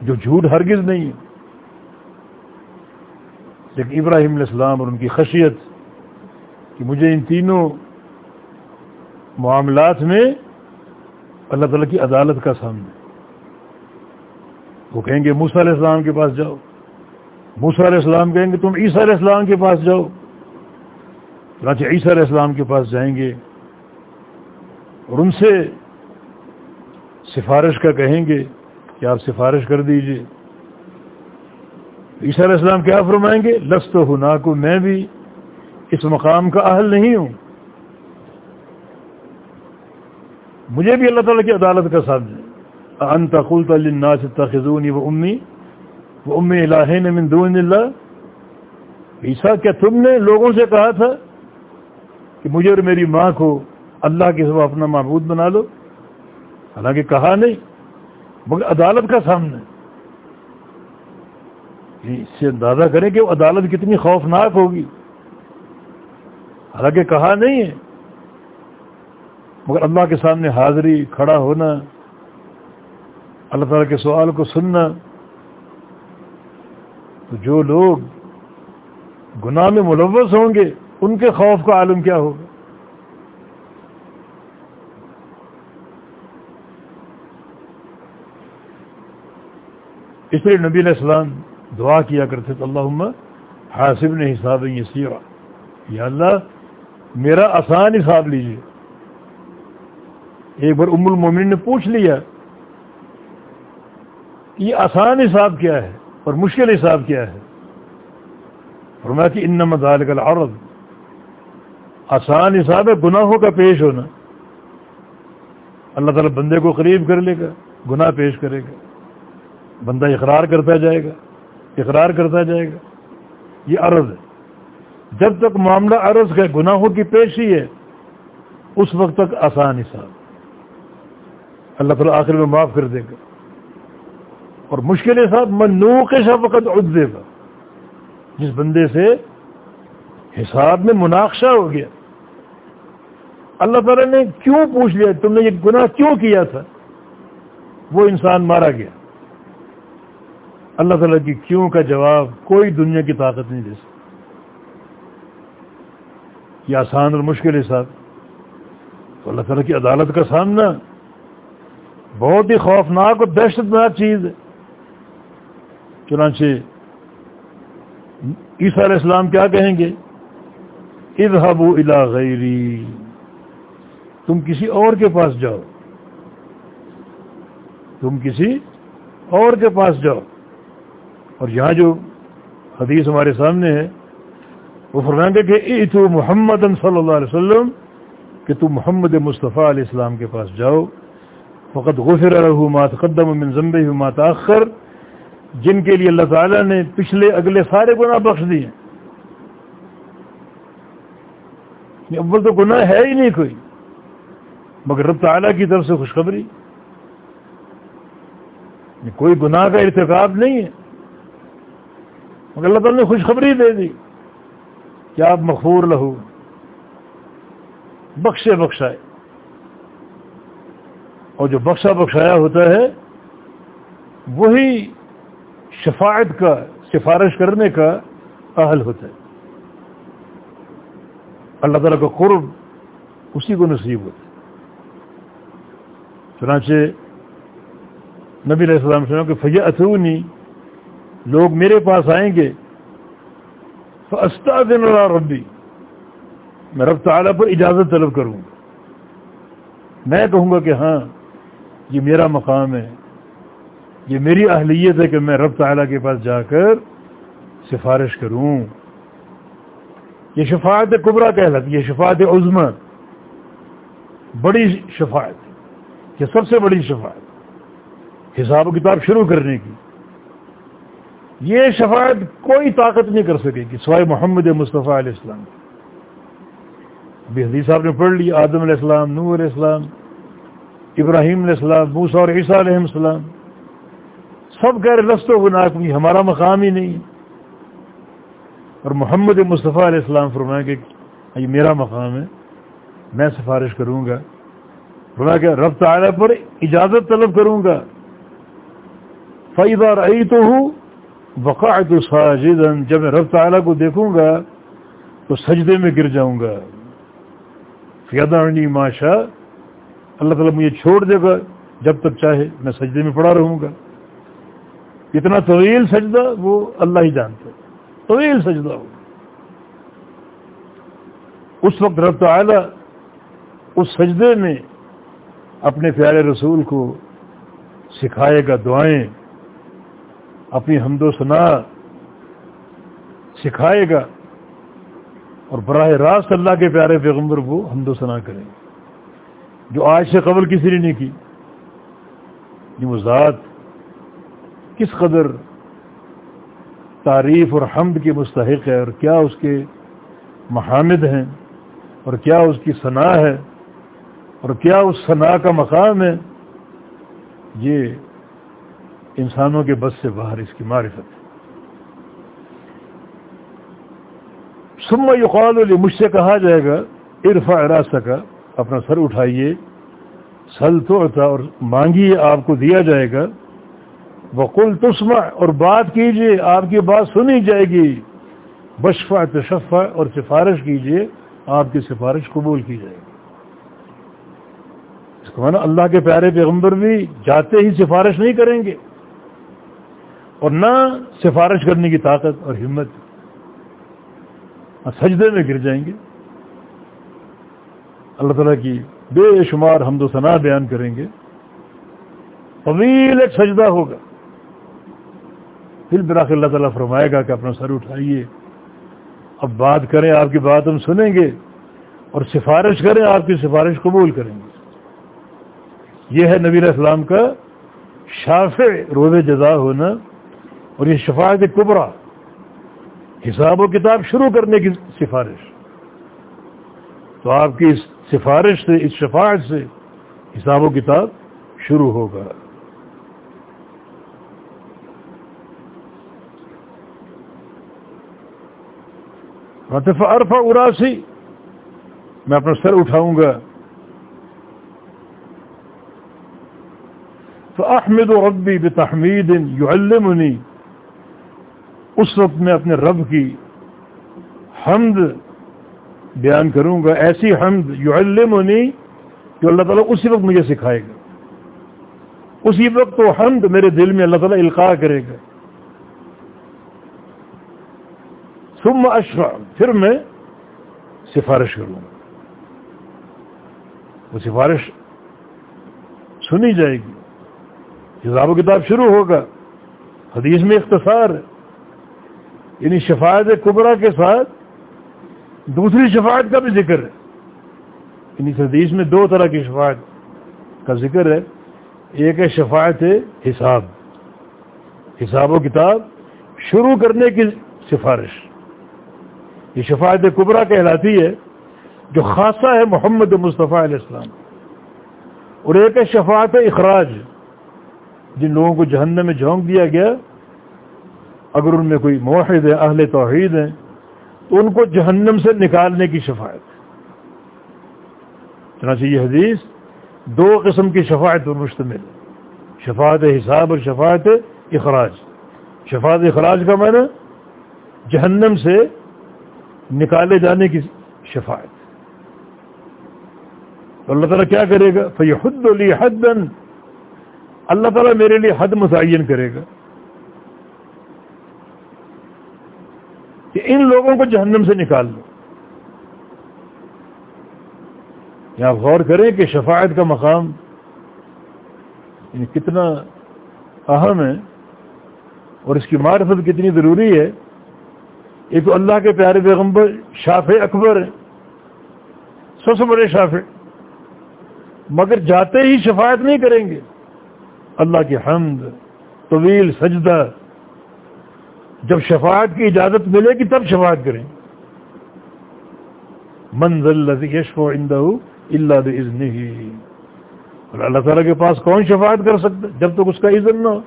جو جھوٹ ہرگز نہیں ہے لیکن ابراہیم علیہ السلام اور ان کی خشیت کہ مجھے ان تینوں معاملات میں اللہ تعالیٰ کی عدالت کا سامنا وہ کہیں گے موسیٰ علیہ السلام کے پاس جاؤ۔ موسیٰ علیہ السلام کہیں گے تم عیسیٰ علیہ السلام کے پاس جاؤ۔ چنانچہ عیسیٰ علیہ السلام کے پاس جائیں گے۔ اور ان سے سفارش کا کہیں گے کہ آپ سفارش کر دیجیے۔ عیسیٰ علیہ السلام کیا فرمائیں گے؟ لست ہو نہ کو میں بھی اس مقام کا اہل نہیں ہوں۔ مجھے بھی اللہ تعالیٰ کی عدالت کا ساتھ دیں۔ انت قلت للناس اتخذوني وامي وامي الہین من دون اللہ عیسیٰ، کیا تم نے لوگوں سے کہا تھا کہ مجھے اور میری ماں کو اللہ کے سوا اپنا معبود بنا لو۔ حالانکہ کہا نہیں، مگر عدالت کا سامنے۔ اس سے اندازہ کریں کہ وہ عدالت کتنی خوفناک ہوگی۔ حالانکہ کہا نہیں ہے، مگر اللہ کے سامنے حاضری کھڑا ہونا، اللہ تعالیٰ کے سوال کو سننا۔ تو جو لوگ گناہ میں ملوث ہوں گے، ان کے خوف کا عالم کیا ہوگا؟ اس لیے نبی علیہ السلام دعا کیا کرتے تھے اللہ حاصب نے حساب یسیرا۔ یا اللہ، میرا آسان حساب لیجیے ایک بار ام المومن نے پوچھ لیا، یہ آسان حساب کیا ہے اور مشکل حساب کیا ہے؟ فرمایا کہ ان مدال کا عورت آسان حساب ہے، گناہوں کا پیش ہونا۔ اللہ تعالیٰ بندے کو قریب کر لے گا، گناہ پیش کرے گا۔ بندہ اقرار کرتا جائے گا، اقرار کرتا جائے گا۔ یہ عرض ہے۔ جب تک معاملہ عرض کا گناہوں کی پیشی ہے، اس وقت تک آسان حساب اللہ تعالیٰ آخر میں معاف کر دے گا۔ اور مشکل صاحب منو کے سب وقت عدے گا۔ جس بندے سے حساب میں مناقشہ ہو گیا۔ اللہ تعالیٰ نے کیوں پوچھ لیا؟ تم نے یہ گناہ کیوں کیا تھا؟ وہ انسان مارا گیا۔ اللہ تعالیٰ کی کیوں کا جواب کوئی دنیا کی طاقت نہیں دے سکتی یہ آسان اور مشکل حساب تو اللہ تعالیٰ کی عدالت کا سامنا بہت ہی خوفناک اور دہشت ناک چیز ہے۔ چنانچہ عیسیٰ علیہ السلام کیا کہیں گے؟ اذهبوا الى غیری۔ تم کسی اور کے پاس جاؤ۔ تم کسی اور کے پاس جاؤ۔ اور یہاں جو حدیث ہمارے سامنے ہے، وہ فرمائیں گے کہ ای تو محمد صلی اللہ علیہ وسلم، کہ تم محمد مصطفیٰ علیہ السلام کے پاس جاؤ۔ فقط غفر رہو مات قدم من ذنبه ما تاخر جن کے لیے اللہ تعالیٰ نے پچھلے اگلے سارے گناہ بخش دیے۔ اول تو گناہ ہے ہی نہیں کوئی، مگر رب تعالیٰ کی طرف سے خوشخبری۔ کوئی گناہ کا ارتکاب نہیں ہے۔ مگر اللہ تعالیٰ نے خوشخبری دے دی کہ آپ مخور لہو، بخشے بخشائے۔ اور جو بخشا بخشایا ہوتا ہے، وہی شفاعت کا، سفارش کرنے کا اہل ہوتا ہے۔ اللہ تعالیٰ کا قرب اسی کو نصیب ہوتا ہے۔ چنانچہ نبی علیہ السلام سے کہ فیا اتونی لوگ میرے پاس آئیں گے فستا دن ربی، میں رب تعالیٰ پر اجازت طلب کروں۔ میں کہوں گا کہ ہاں یہ میرا مقام ہے، یہ میری اہلیت ہے کہ میں رب تعالیٰ کے پاس جا کر سفارش کروں۔ یہ شفاعت کبرا کہلاتی یہ شفاعت عظما بڑی شفاعت، یہ سب سے بڑی شفاعت۔ حساب و کتاب شروع کرنے کی۔ یہ شفاعت کوئی طاقت نہیں کر سکے گی سوائے محمد مصطفیٰ علیہ السلام ابھی حدیث صاحب نے پڑھ لی، آدم علیہ السلام نور علیہ السلام، ابراہیم علیہ السلام موسا اور عیسیٰ علیہ السلام۔ سب کہہ رہے و گناہ بھی ہمارا مقام ہی نہیں۔ اور محمد مصطفیٰ علیہ السلام فرمائیں کہ یہ میرا مقام ہے، میں سفارش کروں گا۔ فرمایا کہ رب تعالیٰ پر اجازت طلب کروں گا۔ فیدہ رہی تو ہوں وقاعت ساجدن جب میں رب تعالیٰ کو دیکھوں گا، تو سجدے میں گر جاؤں گا۔ فیادہ ماشا اللہ تعالیٰ مجھے چھوڑ دے گا، جب تک چاہے میں سجدے میں پڑا رہوں گا۔ اتنا طویل سجدہ وہ اللہ ہی جانتا طویل سجدہ ہو اس وقت رب تعالی اس سجدے میں اپنے پیارے رسول کو سکھائے گا دعائیں۔ اپنی حمد و ثنا سکھائے گا اور براہ راست اللہ کے پیارے پیغمبر کو حمد و ثنا کریں گے۔ جو آج سے قبل کسی نے نہیں کی یہ وہ ذات کس قدر تعریف اور حمد کی مستحق ہے اور کیا اس کے محامد ہیں اور کیا اس کی ثنا ہے اور کیا اس ثنا کا مقام ہے، یہ انسانوں کے بس سے باہر اس کی معرفت سما یقال علی مجھ سے کہا جائے گا عرفا اراسا کا اپنا سر اٹھائیے، سل تو اور مانگیے، آپ کو دیا جائے گا۔ وقل تسما اور بات کیجیے، آپ کی بات سنی جائے گی۔ بشفا تشفا اور سفارش کیجیے، آپ کی سفارش قبول کی جائے گی۔ اس کو مانا اللہ کے پیارے پیغمبر بھی جاتے ہی سفارش نہیں کریں گے۔ اور نہ سفارش کرنے کی طاقت اور ہمت. سجدے میں گر جائیں گے. اللہ تعالیٰ کی بے شمار حمد و ثنا بیان کریں گے. طویل ایک سجدہ ہوگا. پھر براخ اللہ تعالیٰ فرمائے گا کہ اپنا سر اٹھائیے. اب بات کریں آپ کی بات ہم سنیں گے اور سفارش کریں آپ کی سفارش قبول کریں گے. یہ ہے نبی اسلام کا شاف روز جزا ہونا اور یہ شفاعت کبرا، حساب و کتاب شروع کرنے کی سفارش۔ تو آپ کی اس سفارش سے، اس شفاعت سے حساب و کتاب شروع ہوگا۔ عرفہ اراسی میں اپنا سر اٹھاؤں گا۔ تو احمد و ربی بتحمید یعلمنی اس وقت میں اپنے رب کی حمد بیان کروں گا، ایسی حمد یعلمنی جو اللہ تعالیٰ اسی وقت مجھے سکھائے گا۔ اسی وقت تو حمد میرے دل میں اللہ تعالیٰ القاع کرے گا۔ ثم اشفع پھر میں سفارش کروں گا۔ وہ سفارش سنی جائے گی۔ حساب و کتاب شروع ہوگا۔ حدیث میں اختصار ہے یعنی شفاعت کبرا کے ساتھ دوسری شفاعت کا بھی ذکر ہے۔ یعنی حدیث میں دو طرح کی شفاعت کا ذکر ہے۔ ایک ہے شفاعت حساب۔ حساب و کتاب شروع کرنے کی سفارش۔ یہ شفاعت کبرا کہلاتی ہے، جو خاصہ ہے محمد مصطفیٰ علیہ السلام۔ اور ایک ہے شفاعت اخراج، جن لوگوں کو جہنم میں جھونک دیا گیا۔ اگر ان میں کوئی موحد ہے، اہل توحید ہیں، تو ان کو جہنم سے نکالنے کی شفاعت۔ چنانچہ یہ حدیث دو قسم کی شفاعت اور مشتمل شفاعت حساب اور شفاعت اخراج۔ شفاعت اخراج کا معنی جہنم سے نکالے جانے کی شفاعت۔ اللہ تعالیٰ کیا کرے گا؟ فی حد علی حد اللہ تعالیٰ میرے لیے حد متعین کرے گا۔ کہ ان لوگوں کو جہنم سے نکال لو یہاں غور کریں کہ شفاعت کا مقام یعنی کتنا اہم ہے اور اس کی معرفت کتنی ضروری ہے۔ ایک تو اللہ کے پیارے پیغمبر شاف اکبر ہیں۔ سب سے بڑے شاف مگر جاتے ہی شفاعت نہیں کریں گے۔ اللہ کی حمد، طویل سجدہ جب شفاعت کی اجازت ملے گی تب شفاعت کریں۔ منزل یشف و اندہ اللہ ہی اور اللہ تعالیٰ کے پاس کون شفاعت کر سکتا جب تک اس کا عزن نہ ہو۔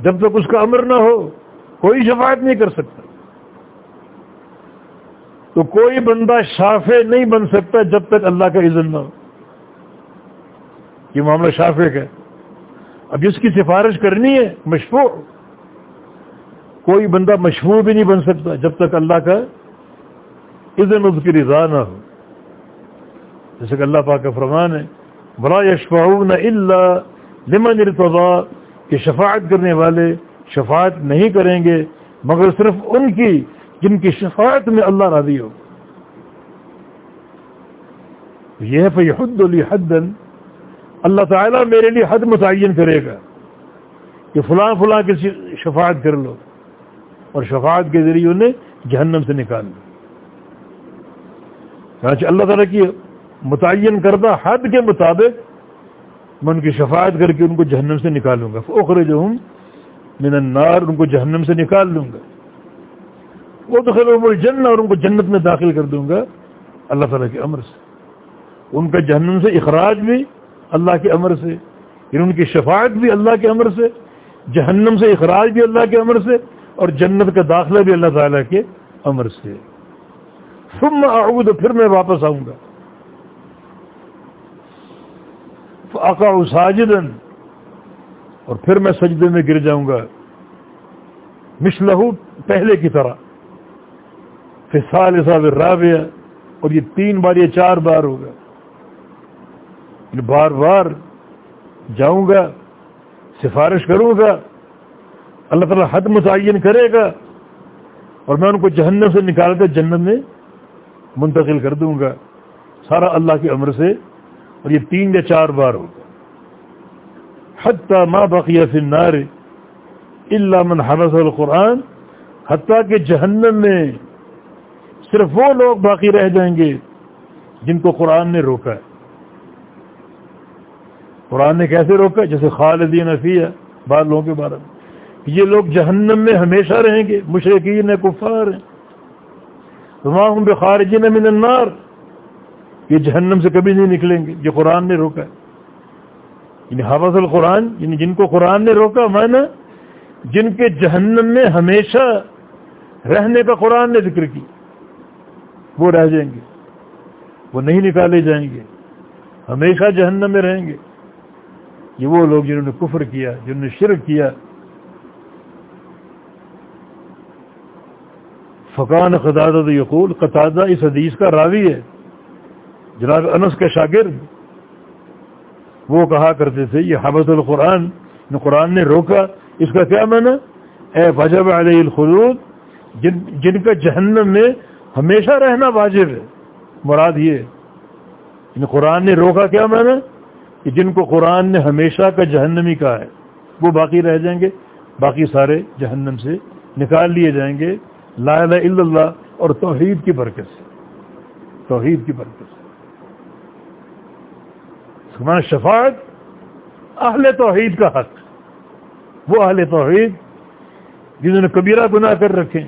جب تک اس کا امر نہ ہو، کوئی شفاعت نہیں کر سکتا۔ تو کوئی بندہ شافع نہیں بن سکتا جب تک اللہ کا عزن نہ ہو۔ یہ معاملہ شافع کا اب جس کی سفارش کرنی ہے، مشفوع۔ کوئی بندہ مشہور بھی نہیں بن سکتا جب تک اللہ کا اذن اس کی رضا نہ ہو۔ جیسے کہ اللہ پاک کا فرمان ہے بڑا یشفعون اللہ لمن ارتضا کہ شفاعت کرنے والے شفاعت نہیں کریں گے، مگر صرف ان کی جن کی شفاعت میں اللہ راضی ہو۔ یہ ہے پہ حد علی حد اللہ تعالیٰ میرے لیے حد متعین کرے گا کہ فلاں فلاں کی شفاعت کر لو۔ اور شفاعت کے ذریعے انہیں جہنم سے نکال لیا اللہ تعالیٰ کی متعین کردہ حد کے مطابق میں ان کی شفاعت کر کے ان کو جہنم سے نکالوں گا۔ اوکھرے جو ہوں من النار، ان کو جہنم سے نکال لوں گا۔ وہ تو خیر جن اور ان کو جنت میں داخل کر دوں گا اللہ تعالیٰ کے امر سے۔ ان کا جہنم سے اخراج بھی اللہ کے امر سے یعنی ان کی شفاعت بھی اللہ کے امر سے، جہنم سے اخراج بھی اللہ کے امر سے اور جنت کا داخلہ بھی اللہ تعالیٰ کے امر سے۔ ثم اعود، پھر میں واپس آؤں گا۔ آقا ساجدن اور پھر میں سجدے میں گر جاؤں گا۔ مشلہ پہلے کی طرح۔ پھر سال صاحب رابع اور یہ تین بار، یہ چار بار ہوگا۔ یعنی بار بار جاؤں گا، سفارش کروں گا۔ اللہ تعالیٰ حد متعین کرے گا اور میں ان کو جہنم سے نکال کر جنت میں منتقل کر دوں گا۔ سارا اللہ کے عمر سے اور یہ تین یا چار بار ہوگا۔ حتیٰ ماں بقیہ فی النار اللہ من حفظ القرآن، حتیٰ کہ جہنم میں صرف وہ لوگ باقی رہ جائیں گے جن کو قرآن نے روکا ہے۔ قرآن نے کیسے روکا؟ جیسے خالدین افیہ بعض لوگوں کے بارے میں۔ یہ لوگ جہنم میں ہمیشہ رہیں گے مشرقین کفار ہیں۔ ہم بے خارجین من النار۔ یہ جہنم سے کبھی نہیں نکلیں گے، یہ قرآن نے روکا یعنی حافظ القرآن یعنی جن کو قرآن نے روکا مانا جن کے جہنم میں ہمیشہ رہنے کا قرآن نے ذکر کی، وہ رہ جائیں گے۔ وہ نہیں نکالے جائیں گے۔ ہمیشہ جہنم میں رہیں گے۔ یہ وہ لوگ جنہوں نے کفر کیا، جنہوں نے شرک کیا فقان قطادہ یقول، قطادہ اس حدیث کا راوی ہے۔ جناب انس کے شاگرد، وہ کہا کرتے تھے، یہ حبت القرآن قرآن نے روکا، اس کا کیا معنی؟ اے وجب علیہ الخلود، جن جن کا جہنم میں ہمیشہ رہنا واجب ہے۔ مراد یہ ان یعنی قرآن نے روکا کیا میں کہ جن کو قرآن نے ہمیشہ کا جہنمی کہا ہے، وہ باقی رہ جائیں گے، باقی سارے جہنم سے نکال لیے جائیں گے۔ لا الہ الا اللہ اور توحید کی برکت سے۔ توحید کی برکت سے۔ سمان شفاعت اہل توحید کا حق۔ وہ اہل توحید جنہوں نے کبیرہ گناہ کر رکھے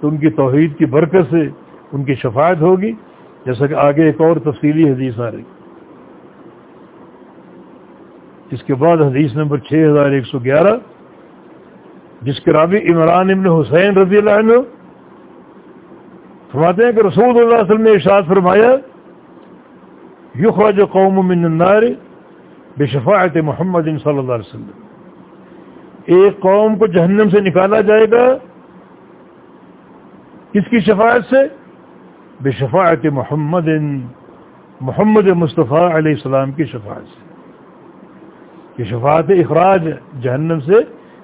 تو ان کی توحید کی برکت سے ان کی شفاعت ہوگی۔ جیسا کہ آگے ایک اور تفصیلی حدیث آ رہی۔ جس کے بعد حدیث نمبر 6111 جس کے رابع عمران ابن حسین رضی اللہ عنہ فرماتے ہیں کہ رسول اللہ علیہ وسلم نے ارشاد فرمایا، یخرج قوم من النار بشفاعت محمد صلی اللہ علیہ وسلم۔ ایک قوم کو جہنم سے نکالا جائے گا، کس کی شفاعت سے؟ بشفاعت محمد محمد مصطفیٰ علیہ السلام کی شفاعت سے۔ یہ شفاعت اخراج جہنم سے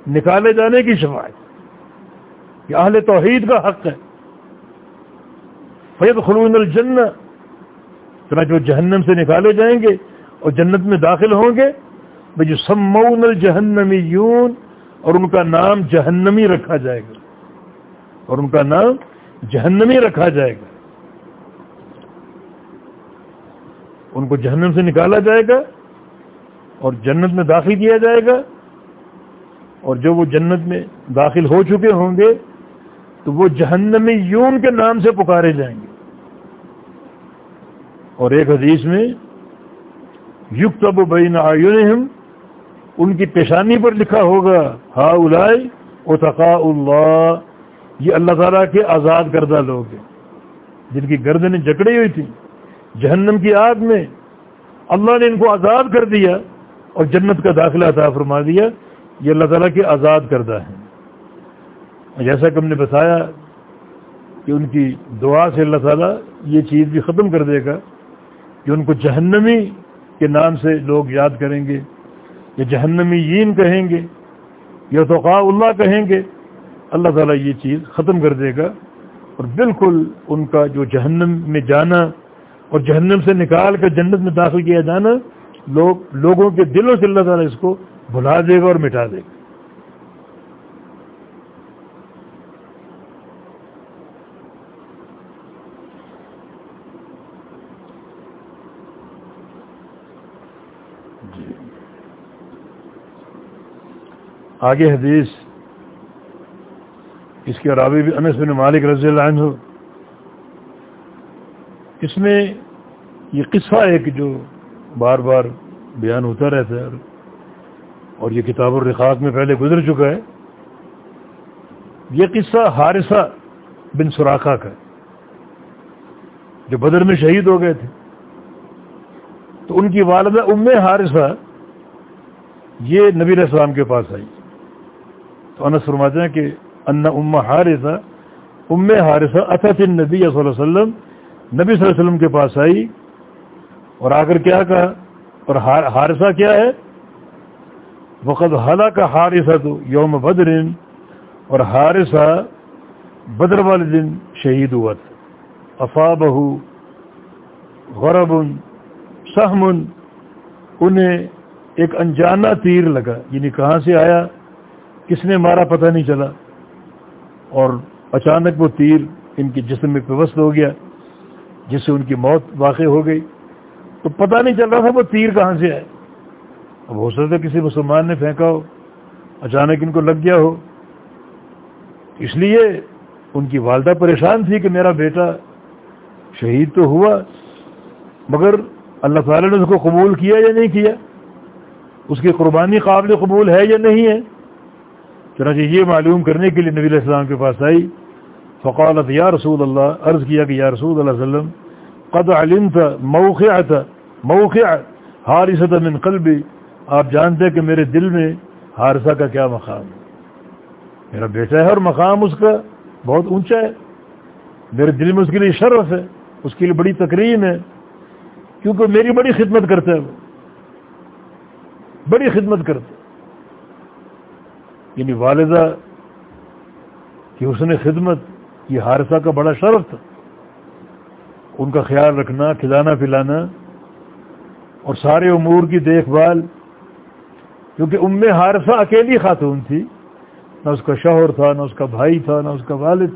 نکالے جانے کی شفاعت۔ یہ اہل توحید کا حق ہے۔ فید خلون الجن جو جہنم سے نکالے جائیں گے اور جنت میں داخل ہوں گے۔ بھائی جو سمون الجہنمی یون اور ان کا نام جہنمی رکھا جائے گا۔ اور ان کا نام جہنمی رکھا جائے گا۔ ان کو جہنم سے نکالا جائے گا اور جنت میں داخل کیا جائے گا۔ اور جو وہ جنت میں داخل ہو چکے ہوں گے، تو وہ جہنمی یون کے نام سے پکارے جائیں گے۔ اور ایک حدیث میں یق تب بین آئین ان کی پیشانی پر لکھا ہوگا ہا الائی او اللہ یہ اللہ تعالیٰ کے آزاد کردہ لوگ ہیں۔ جن کی گردنیں جکڑی ہوئی تھیں، جہنم کی آگ میں اللہ نے ان کو آزاد کر دیا اور جنت کا داخلہ عطا فرما دیا۔ یہ اللہ تعالیٰ کے آزاد کردہ ہیں جیسا کہ ہم نے بتایا کہ ان کی دعا سے اللہ تعالیٰ یہ چیز بھی ختم کر دے گا کہ ان کو جہنمی کے نام سے لوگ یاد کریں گے، یا جہنمی یین کہیں گے، یا توقع اللہ کہیں گے۔ اللہ تعالیٰ یہ چیز ختم کر دے گا اور بالکل ان کا جو جہنم میں جانا اور جہنم سے نکال کر جنت میں داخل کیا جانا، لوگ، لوگوں کے دلوں سے اللہ تعالیٰ اس کو بھلا دے گا اور مٹا دے گا۔ جی۔ آگے حدیث۔ اس کے راوی بھی انس بن مالک رضی اللہ عنہ۔ اس میں یہ قصہ ہے کہ جو بار بار بیان ہوتا رہتا ہے اور یہ کتاب الرخاق میں پہلے گزر چکا ہے۔ یہ قصہ حارثہ بن سوراخا کا جو بدر میں شہید ہو گئے تھے۔ تو ان کی والدہ ام حارثہ یہ نبی علیہ السلام کے پاس آئی۔ تو انس فرماتے ہیں کہ ان ام حارثہ ام حارثہ اتت نبی صلی اللہ علیہ وسلم نبی صلی اللہ علیہ وسلم کے پاس آئی۔ اور آ کر کیا کہا؟ اور حارثہ کیا ہے؟ وقت حالہ کا حارثہ تو یوم بدرن اور حارثہ بدر والے دن شہید ہوا تھا۔ افا بہو غرب سہمن انہیں ایک انجانا تیر لگا یعنی کہاں سے آیا؟ کس نے مارا پتہ نہیں چلا۔ اور اچانک وہ تیر ان کے جسم میں پیوست ہو گیا، جس سے ان کی موت واقع ہو گئی۔ تو پتہ نہیں چل رہا تھا وہ تیر کہاں سے آئے۔ اب ہو سکتا ہے کسی مسلمان نے پھینکا ہو، اچانک ان کو لگ گیا ہو۔ اس لیے ان کی والدہ پریشان تھی کہ میرا بیٹا شہید تو ہوا، مگر اللہ تعالی نے اس کو قبول کیا یا نہیں کیا؟ اس کی قربانی قابل قبول ہے یا نہیں ہے؟ چنانچہ یہ معلوم کرنے کے لیے نبی علیہ السلام کے پاس آئی۔ فقالت، یا رسول اللہ، عرض کیا کہ، یا رسول اللہ علیہ وسلم، قد علمت موقع موقع حارثہ من قلبی آپ جانتے کہ میرے دل میں حارثہ کا کیا مقام ہے؟ میرا بیٹا ہے اور مقام اس کا بہت اونچا ہے۔ میرے دل میں اس کے لیے شرف ہے، اس کے لیے بڑی تقریم ہے۔ کیونکہ میری بڑی خدمت کرتا ہے وہ۔ بڑی خدمت کرتا یعنی والدہ کہ اس نے خدمت، یہ حادثہ کا بڑا شرف تھا۔ ان کا خیال رکھنا، کھلانا پلانا اور سارے امور کی دیکھ بھال کیونکہ ام حارثہ اکیلی خاتون تھی، نہ اس کا شوہر تھا، نہ اس کا بھائی تھا، نہ اس کا والد۔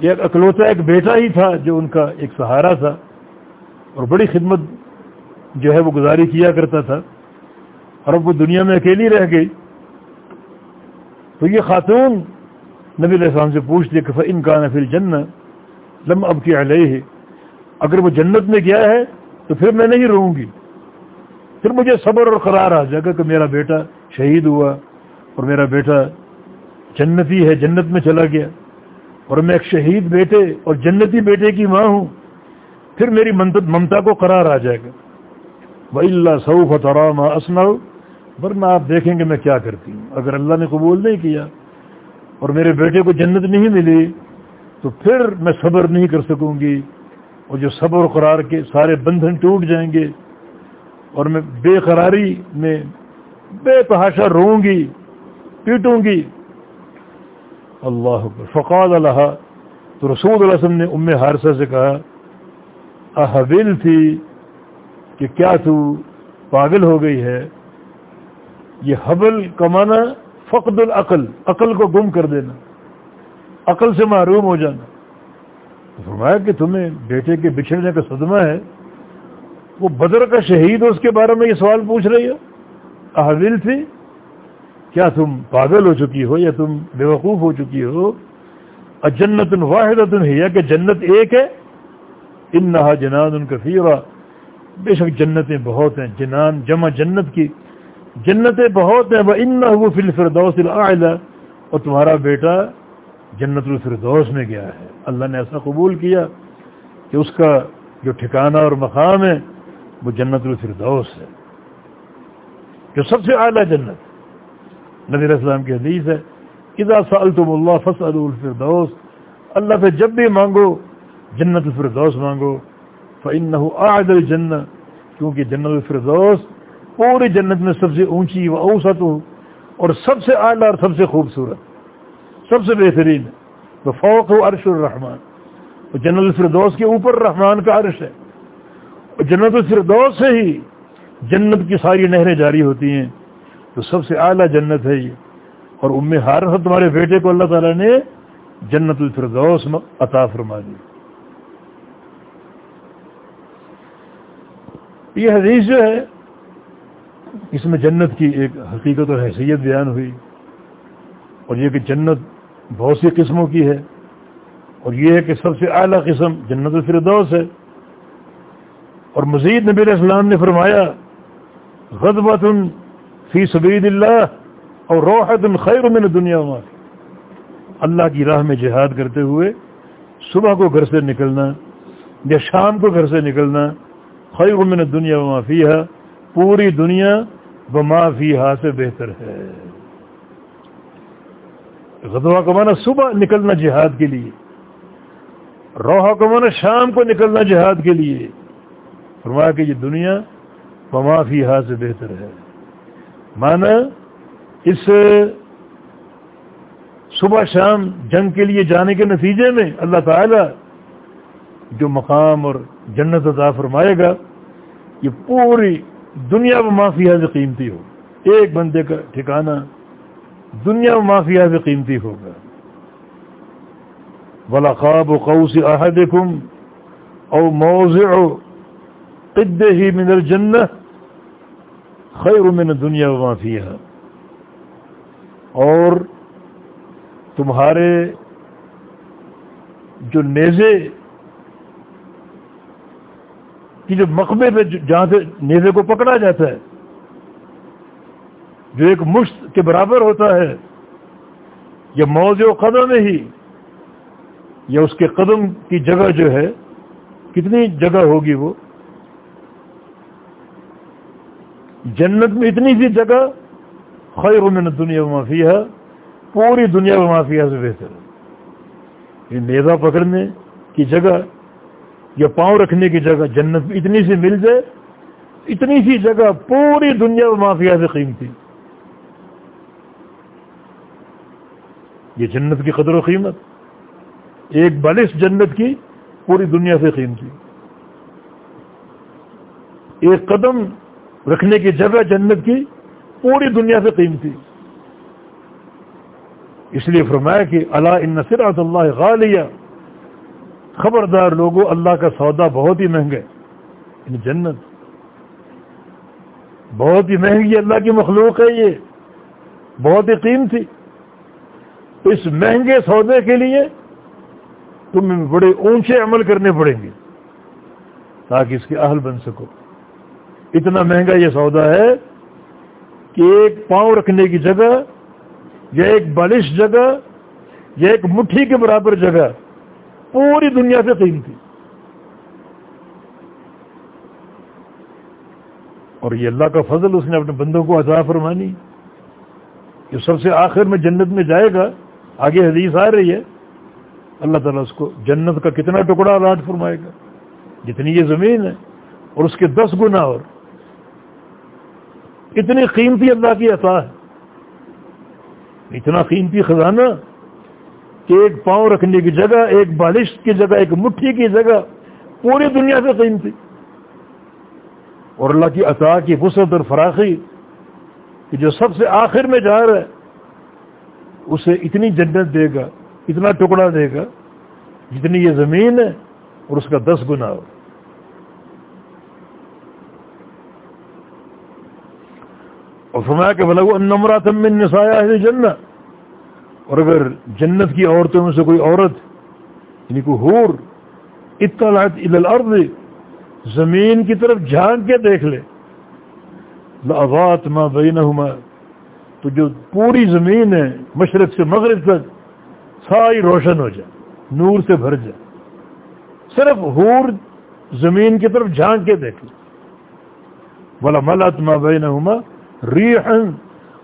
تھا ایک اکلوتا ایک بیٹا ہی تھا جو ان کا ایک سہارا تھا۔ اور بڑی خدمت جو ہے وہ گزاری کیا کرتا تھا۔ اور اب وہ دنیا میں اکیلی رہ گئی۔ تو یہ خاتون نبی علیہ السلام سے پوچھتے کہ ان کا نفل جن لم اب کی علیہ۔ ہے اگر وہ جنت میں گیا ہے تو پھر میں نہیں رہوں گی۔ پھر مجھے صبر اور قرار آ جائے گا کہ میرا بیٹا شہید ہوا اور میرا بیٹا جنتی ہے، جنت میں چلا گیا اور میں ایک شہید بیٹے اور جنتی بیٹے کی ماں ہوں، پھر میری ممتا کو قرار آ جائے گا۔ وہ اللہ سعود فترام اسنا ورنہ آپ دیکھیں گے میں کیا کرتی ہوں۔ اگر اللہ نے قبول نہیں کیا اور میرے بیٹے کو جنت نہیں ملی، تو پھر میں صبر نہیں کر سکوں گی اور جو صبر و قرار کے سارے بندھن ٹوٹ جائیں گے اور میں بے قراری میں بے تحاشا روں گی، پیٹوں گی۔ اللہ فقاد اللہ تو رسول اللہ وسلم نے ام حارثہ سے کہا احویل تھی کہ کیا تو پاگل ہو گئی ہے؟ یہ حبل کمانا فقد العقل، عقل کو گم کر دینا، عقل سے معروم ہو جانا۔ فرمایا کہ تمہیں بیٹے کے بچھڑنے کا صدمہ ہے۔ وہ بدر کا شہید اس کے بارے میں یہ سوال پوچھ رہی ہو؟ احویل تھی کیا تم پاگل ہو چکی ہو یا تم بے وقوف ہو چکی ہو؟ جنت واحد ہے کہ جنت ایک ہے؟ ان نہا جنان ان بے شک جنتیں بہت ہیں، جنان جمع جنت کی۔ جنتیں بہت ہیں وہ ان نہ فل فردوس اور تمہارا بیٹا جنت الفردوس میں گیا ہے۔ اللہ نے ایسا قبول کیا کہ اس کا جو ٹھکانہ اور مقام ہے وہ جنت الفردوس ہے، جو سب سے اعلیٰ جنت نبی السلام کی حدیث ہے، اذا سألتم اللہ فصل الفردوس اللہ سے جب بھی مانگو، جنت الفردوس مانگو، فإنه أعد الجنة، کیونکہ جنت الفردوس پوری جنت میں سب سے اونچی و اوسط اور سب سے اعلیٰ اور سب سے خوبصورت، سب سے بہترین تو فوق ہو عرش الرحمان جنت الفردوس کے اوپر رحمان کا عرش ہے۔ جنت الفردوس سے ہی جنت کی ساری نہریں جاری ہوتی ہیں۔ تو سب سے اعلیٰ جنت ہے یہ۔ اور ام حارث تمہارے بیٹے کو اللہ تعالیٰ نے جنت الفردوس عطا فرما دی۔ یہ حدیث جو ہے، اس میں جنت کی ایک حقیقت اور حیثیت بیان ہوئی۔ اور یہ کہ جنت بہت سی قسموں کی ہے۔ اور یہ ہے کہ سب سے اعلیٰ قسم جنت الفردوس ہے۔ اور مزید نبی علیہ السلام نے فرمایا غدبت فی سبید اللہ اور روحت خیر من دنیا میں اللہ کی راہ میں جہاد کرتے ہوئے صبح کو گھر سے نکلنا یا شام کو گھر سے نکلنا خیر من دنیا معافی ہے پوری دنیا معافی سے بہتر ہے۔ غدوہ کا مانا صبح نکلنا جہاد کے لیے روحا کا مانا شام کو نکلنا جہاد کے لیے۔ فرمایا کہ یہ دنیا بمافی سے بہتر ہے۔ مانا اس صبح شام جنگ کے لیے جانے کے نتیجے میں اللہ تعالی جو مقام اور جنت عطا فرمائے گا، یہ پوری دنیا میں معافیا سے قیمتی ہو۔ ایک بندے کا ٹھکانہ دنیا میں معافیا سے قیمتی ہوگا۔ ولاقاب و قوس احد او موضع قد ہی من الجنہ خیر من دنیا و معافیا اور تمہارے جو نیزے کہ جو مقبے پہ جہاں سے نیزے کو پکڑا جاتا ہے، جو ایک مشت کے برابر ہوتا ہے، یا موضوع قدم ہی، یا اس کے قدم کی جگہ جو ہے، کتنی جگہ ہوگی وہ؟ جنت میں اتنی سی جگہ خیر من دنیا معافی ہے پوری دنیا میں معافیا سے بہتر ہے۔ یہ نیزا پکڑنے کی جگہ یا پاؤں رکھنے کی جگہ جنت میں اتنی سی مل جائے، اتنی سی جگہ پوری دنیا میں مافیا سے قیمتی۔ یہ جنت کی قدر و قیمت، ایک بالش جنت کی پوری دنیا سے قیمتی۔ ایک قدم رکھنے کی جگہ جنت کی پوری دنیا سے قیمتی۔ اس لیے فرمایا کہ اللہ ان نصرات اللہ غالیہ خبردار لوگوں اللہ کا سودا بہت ہی مہنگا یعنی جنت۔ بہت ہی مہنگی اللہ کی مخلوق ہے یہ۔ بہت ہی قیمتی۔ تو اس مہنگے سودے کے لیے تم بڑے اونچے عمل کرنے پڑیں گے، تاکہ اس کے اہل بن سکو۔ اتنا مہنگا یہ سودا ہے کہ ایک پاؤں رکھنے کی جگہ یا ایک بالش جگہ یا ایک مٹھی کے برابر جگہ پوری دنیا سے قیمتی۔ اور یہ اللہ کا فضل، اس نے اپنے بندوں کو عطا فرمانی کہ سب سے آخر میں جنت میں جائے گا۔ آگے حدیث آ رہی ہے، اللہ تعالیٰ اس کو جنت کا کتنا ٹکڑا راج فرمائے گا۔ جتنی یہ زمین ہے اور اس کے دس گنا اور۔ اتنی قیمتی اللہ کی عطا ہے۔ اتنا قیمتی خزانہ کہ ایک پاؤں رکھنے کی جگہ، ایک بالش کی جگہ، ایک مٹھی کی جگہ پوری دنیا سے قیمتی۔ اور اللہ کی عطا، کی وسعت اور فراخی کہ جو سب سے آخر میں جا رہا ہے، اسے اتنی جنت دے گا، اتنا ٹکڑا دے گا جتنی یہ زمین ہے اور اس کا دس گنا ہو۔ اور فرمایا کہ بلا وہ نمرا تم میں نسایا ہے جنت اور اگر جنت کی عورتوں میں سے کوئی عورت یعنی کوئی حور اطلاعت الارض، زمین کی طرف جھانک کے دیکھ لے لاوات ما بینہما۔ تو جو پوری زمین ہے، مشرق سے مغرب تک، ساری روشن ہو جائے، نور سے بھر جائے۔ صرف حور زمین کی طرف جھانک کے دیکھ لے۔ بولا ملت ما بینہما ریحن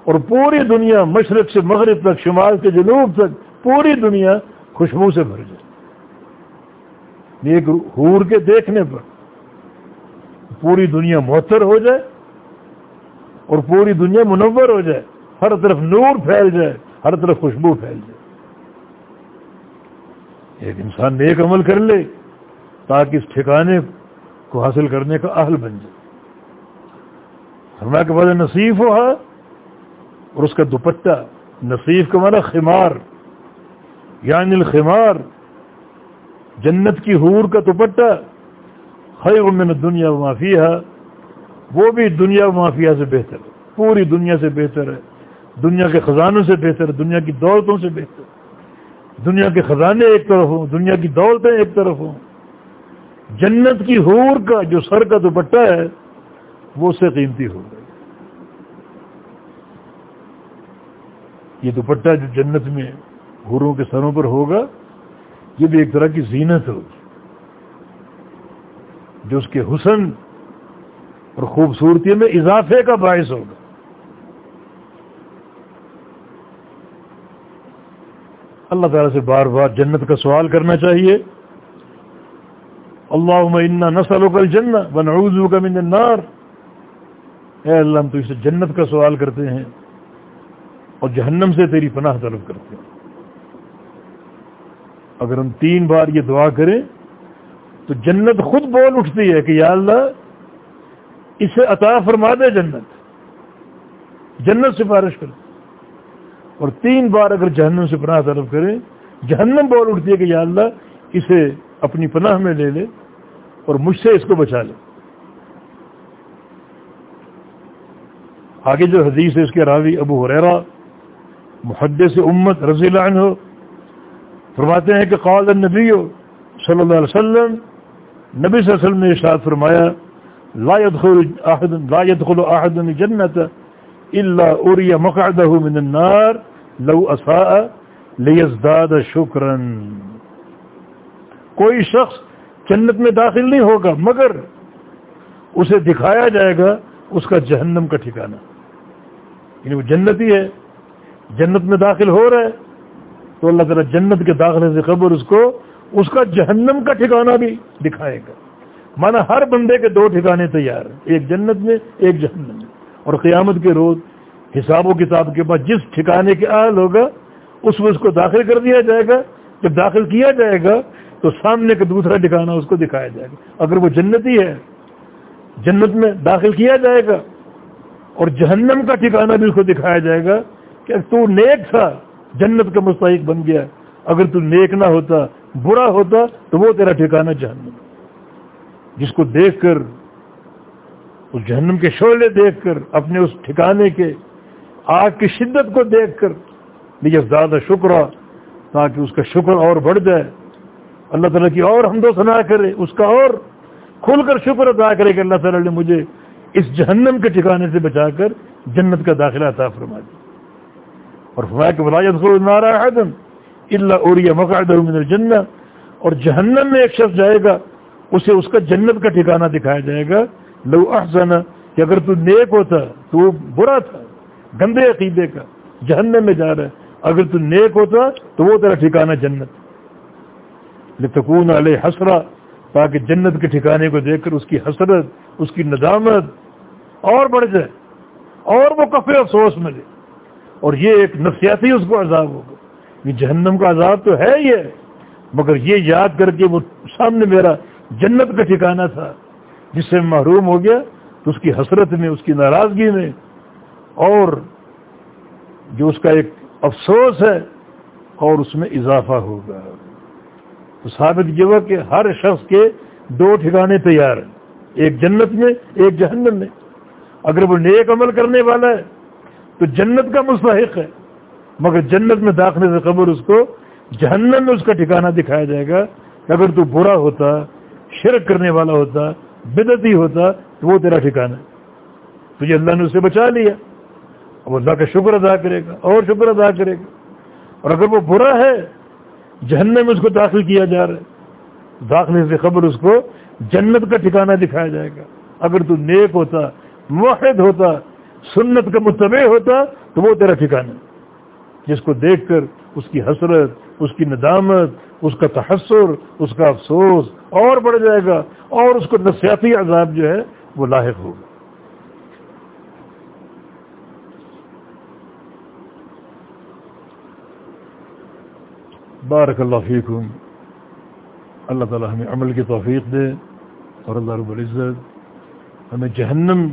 اور پوری دنیا مشرق سے مغرب تک، شمال سے جنوب تک، پوری دنیا خوشبو سے بھر جائے۔ ایک حور کے دیکھنے پر پوری دنیا معطر ہو جائے اور پوری دنیا منور ہو جائے۔ ہر طرف نور پھیل جائے، ہر طرف خوشبو پھیل جائے۔ ایک انسان نیک عمل کر لے تاکہ اس ٹھکانے کو حاصل کرنے کا اہل بن جائے۔ فرمایا کے بعد نصیف ہوا اور اس کا دوپٹہ نصیف کا مانا خمار یعنی الخمار، جنت کی حور کا دوپٹہ خیر من دنیا معافیا وہ بھی دنیا معافیا سے بہتر ہے، پوری دنیا سے بہتر ہے، دنیا کے خزانوں سے بہتر ہے، دنیا کی دولتوں سے بہتر دنیا کے خزانے ایک طرف ہوں، دنیا کی دولتیں ایک طرف ہوں۔ جنت کی حور کا جو سر کا دوپٹہ ہے وہ اس سے قیمتی ہو گئی۔ یہ دوپٹہ جو جنت میں گرو کے سروں پر ہوگا، یہ بھی ایک طرح کی زینت ہوگی۔ جو اس کے حسن اور خوبصورتی میں اضافے کا باعث ہوگا۔ اللہ تعالیٰ سے بار بار جنت کا سوال کرنا چاہیے۔ اللہ انا نسل و کل جنت بنعوذ کا من النار۔ اے اللہ، ہم تو اسے جنت کا سوال کرتے ہیں اور جہنم سے تیری پناہ طلب کرتے ہیں۔ اگر ہم تین بار یہ دعا کریں، تو جنت خود بول اٹھتی ہے کہ یا اللہ، اسے عطا فرما دے جنت۔ جنت سفارش کر۔ اور تین بار اگر جہنم سے پناہ طلب کریں، جہنم بول اٹھتی ہے کہ یا اللہ، اسے اپنی پناہ میں لے لے اور مجھ سے اس کو بچا لے۔ آگے جو حدیث ہے اس کے راوی ابو حریرا محدث امت رضی اللہ عنہ فرماتے ہیں کہ قال النبی صلی اللہ علیہ وسلم، نبی صلی اللہ علیہ وسلم نے ارشاد فرمایا، لا يدخل احد، لا يدخل احد الجنت الا اري مقعده من النار لو اساء ليزداد شكرا کوئی شخص جنت میں داخل نہیں ہوگا، مگر اسے دکھایا جائے گا اس کا جہنم کا ٹھکانہ۔ یعنی وہ جنتی ہے، جنت میں داخل ہو رہا ہے، تو اللہ تعالیٰ جنت کے داخلے سے خبر اس کو، اس کا جہنم کا ٹھکانہ بھی دکھائے گا۔ مانا ہر بندے کے دو ٹھکانے تیار ہیں، ایک جنت میں، ایک جہنم میں۔ اور قیامت کے روز حساب و کتاب کے بعد جس ٹھکانے کے آل ہوگا، اس میں اس کو داخل کر دیا جائے گا۔ جب داخل کیا جائے گا، تو سامنے کا دوسرا ٹھکانا اس کو دکھایا جائے گا۔ اگر وہ جنتی ہے، جنت میں داخل کیا جائے گا اور جہنم کا ٹھکانا بھی اس کو دکھایا جائے گا کہ تو نیک تھا، جنت کا مستحق بن گیا۔ اگر تو نیک نہ ہوتا، برا ہوتا، تو وہ تیرا ٹھکانا جہنم۔ جس کو دیکھ کر، اس جہنم کے شعلے دیکھ کر، اپنے اس ٹھکانے کے آگ کی شدت کو دیکھ کر لیے زیادہ شکر تاکہ اس کا شکر اور بڑھ جائے۔ اللہ تعالیٰ کی اور ہم دو سنا کرے، اس کا اور کھل کر شکر ادا کرے کہ اللہ تعالیٰ نے مجھے اس جہنم کے ٹھکانے سے بچا کر جنت کا داخلہ عطا فرما دیا اور فرمایا کہ ولایت نارا حدم اللہ اور مقاعد جنت اور جہنم میں ایک شخص جائے گا، اسے اس کا جنت کا ٹھکانہ دکھایا جائے گا۔ لو احسن کہ اگر تو نیک ہوتا، تو وہ برا تھا، گندے عقیدے کا، جہنم میں جا رہا ہے۔ اگر تو نیک ہوتا، تو وہ تیرا ٹھکانہ جنت۔ لتکون علیہ حسرا، تاکہ جنت کے ٹھکانے کو دیکھ کر اس کی حسرت، اس کی ندامت اور بڑھ جائے اور وہ کفے افسوس ملے اور یہ ایک نفسیاتی اس کو عذاب ہوگا۔ یہ جہنم کا عذاب تو ہے یہ مگر یہ یاد کر کے وہ سامنے میرا جنت کا ٹھکانہ تھا، جس سے محروم ہو گیا، تو اس کی حسرت میں، اس کی ناراضگی میں۔ اور جو اس کا ایک افسوس ہے، اور اس میں اضافہ ہوگا۔ تو ثابت یہ ہوا کہ ہر شخص کے دو ٹھکانے تیار ہیں، ایک جنت میں، ایک جہنم میں۔ اگر وہ نیک عمل کرنے والا ہے، تو جنت کا مستحق ہے۔ مگر جنت میں داخلے سے قبل اس کو جہنم میں اس کا ٹھکانہ دکھایا جائے گا۔ کہ اگر تو برا ہوتا، شرک کرنے والا ہوتا بدتی ہوتا، تو وہ تیرا ٹھکانا ہے۔ تو یہ اللہ نے اسے بچا لیا۔ اب اللہ کا شکر ادا کرے گا، اور شکر ادا کرے گا۔ اور اگر وہ برا ہے، جہنم میں اس کو داخل کیا جا رہا ہے۔ داخلے سے خبر اس کو جنت کا ٹھکانہ دکھایا جائے گا۔ اگر تو نیک ہوتا موحد ہوتا، سنت کا متبع ہوتا، تو وہ تیرا ٹھکانا جس کو دیکھ کر اس کی حسرت، اس کی ندامت، اس کا تحسر، اس کا افسوس اور بڑھ جائے گا اور اس کو نفسیاتی عذاب جو ہے وہ لاحق ہوگا۔ بارک اللہ فیکم۔ اللہ تعالی ہمیں عمل کی توفیق دے اور اللہ رب العزت ہمیں جہنم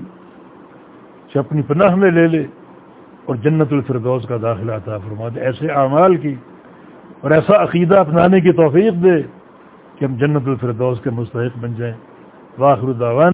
سے اپنی پناہ میں لے لے اور جنت الفردوس کا داخلہ عطا فرما دے، ایسے اعمال کی اور ایسا عقیدہ اپنانے کی توفیق دے کہ ہم جنت الفردوس کے مستحق بن جائیں۔ واخر دعوان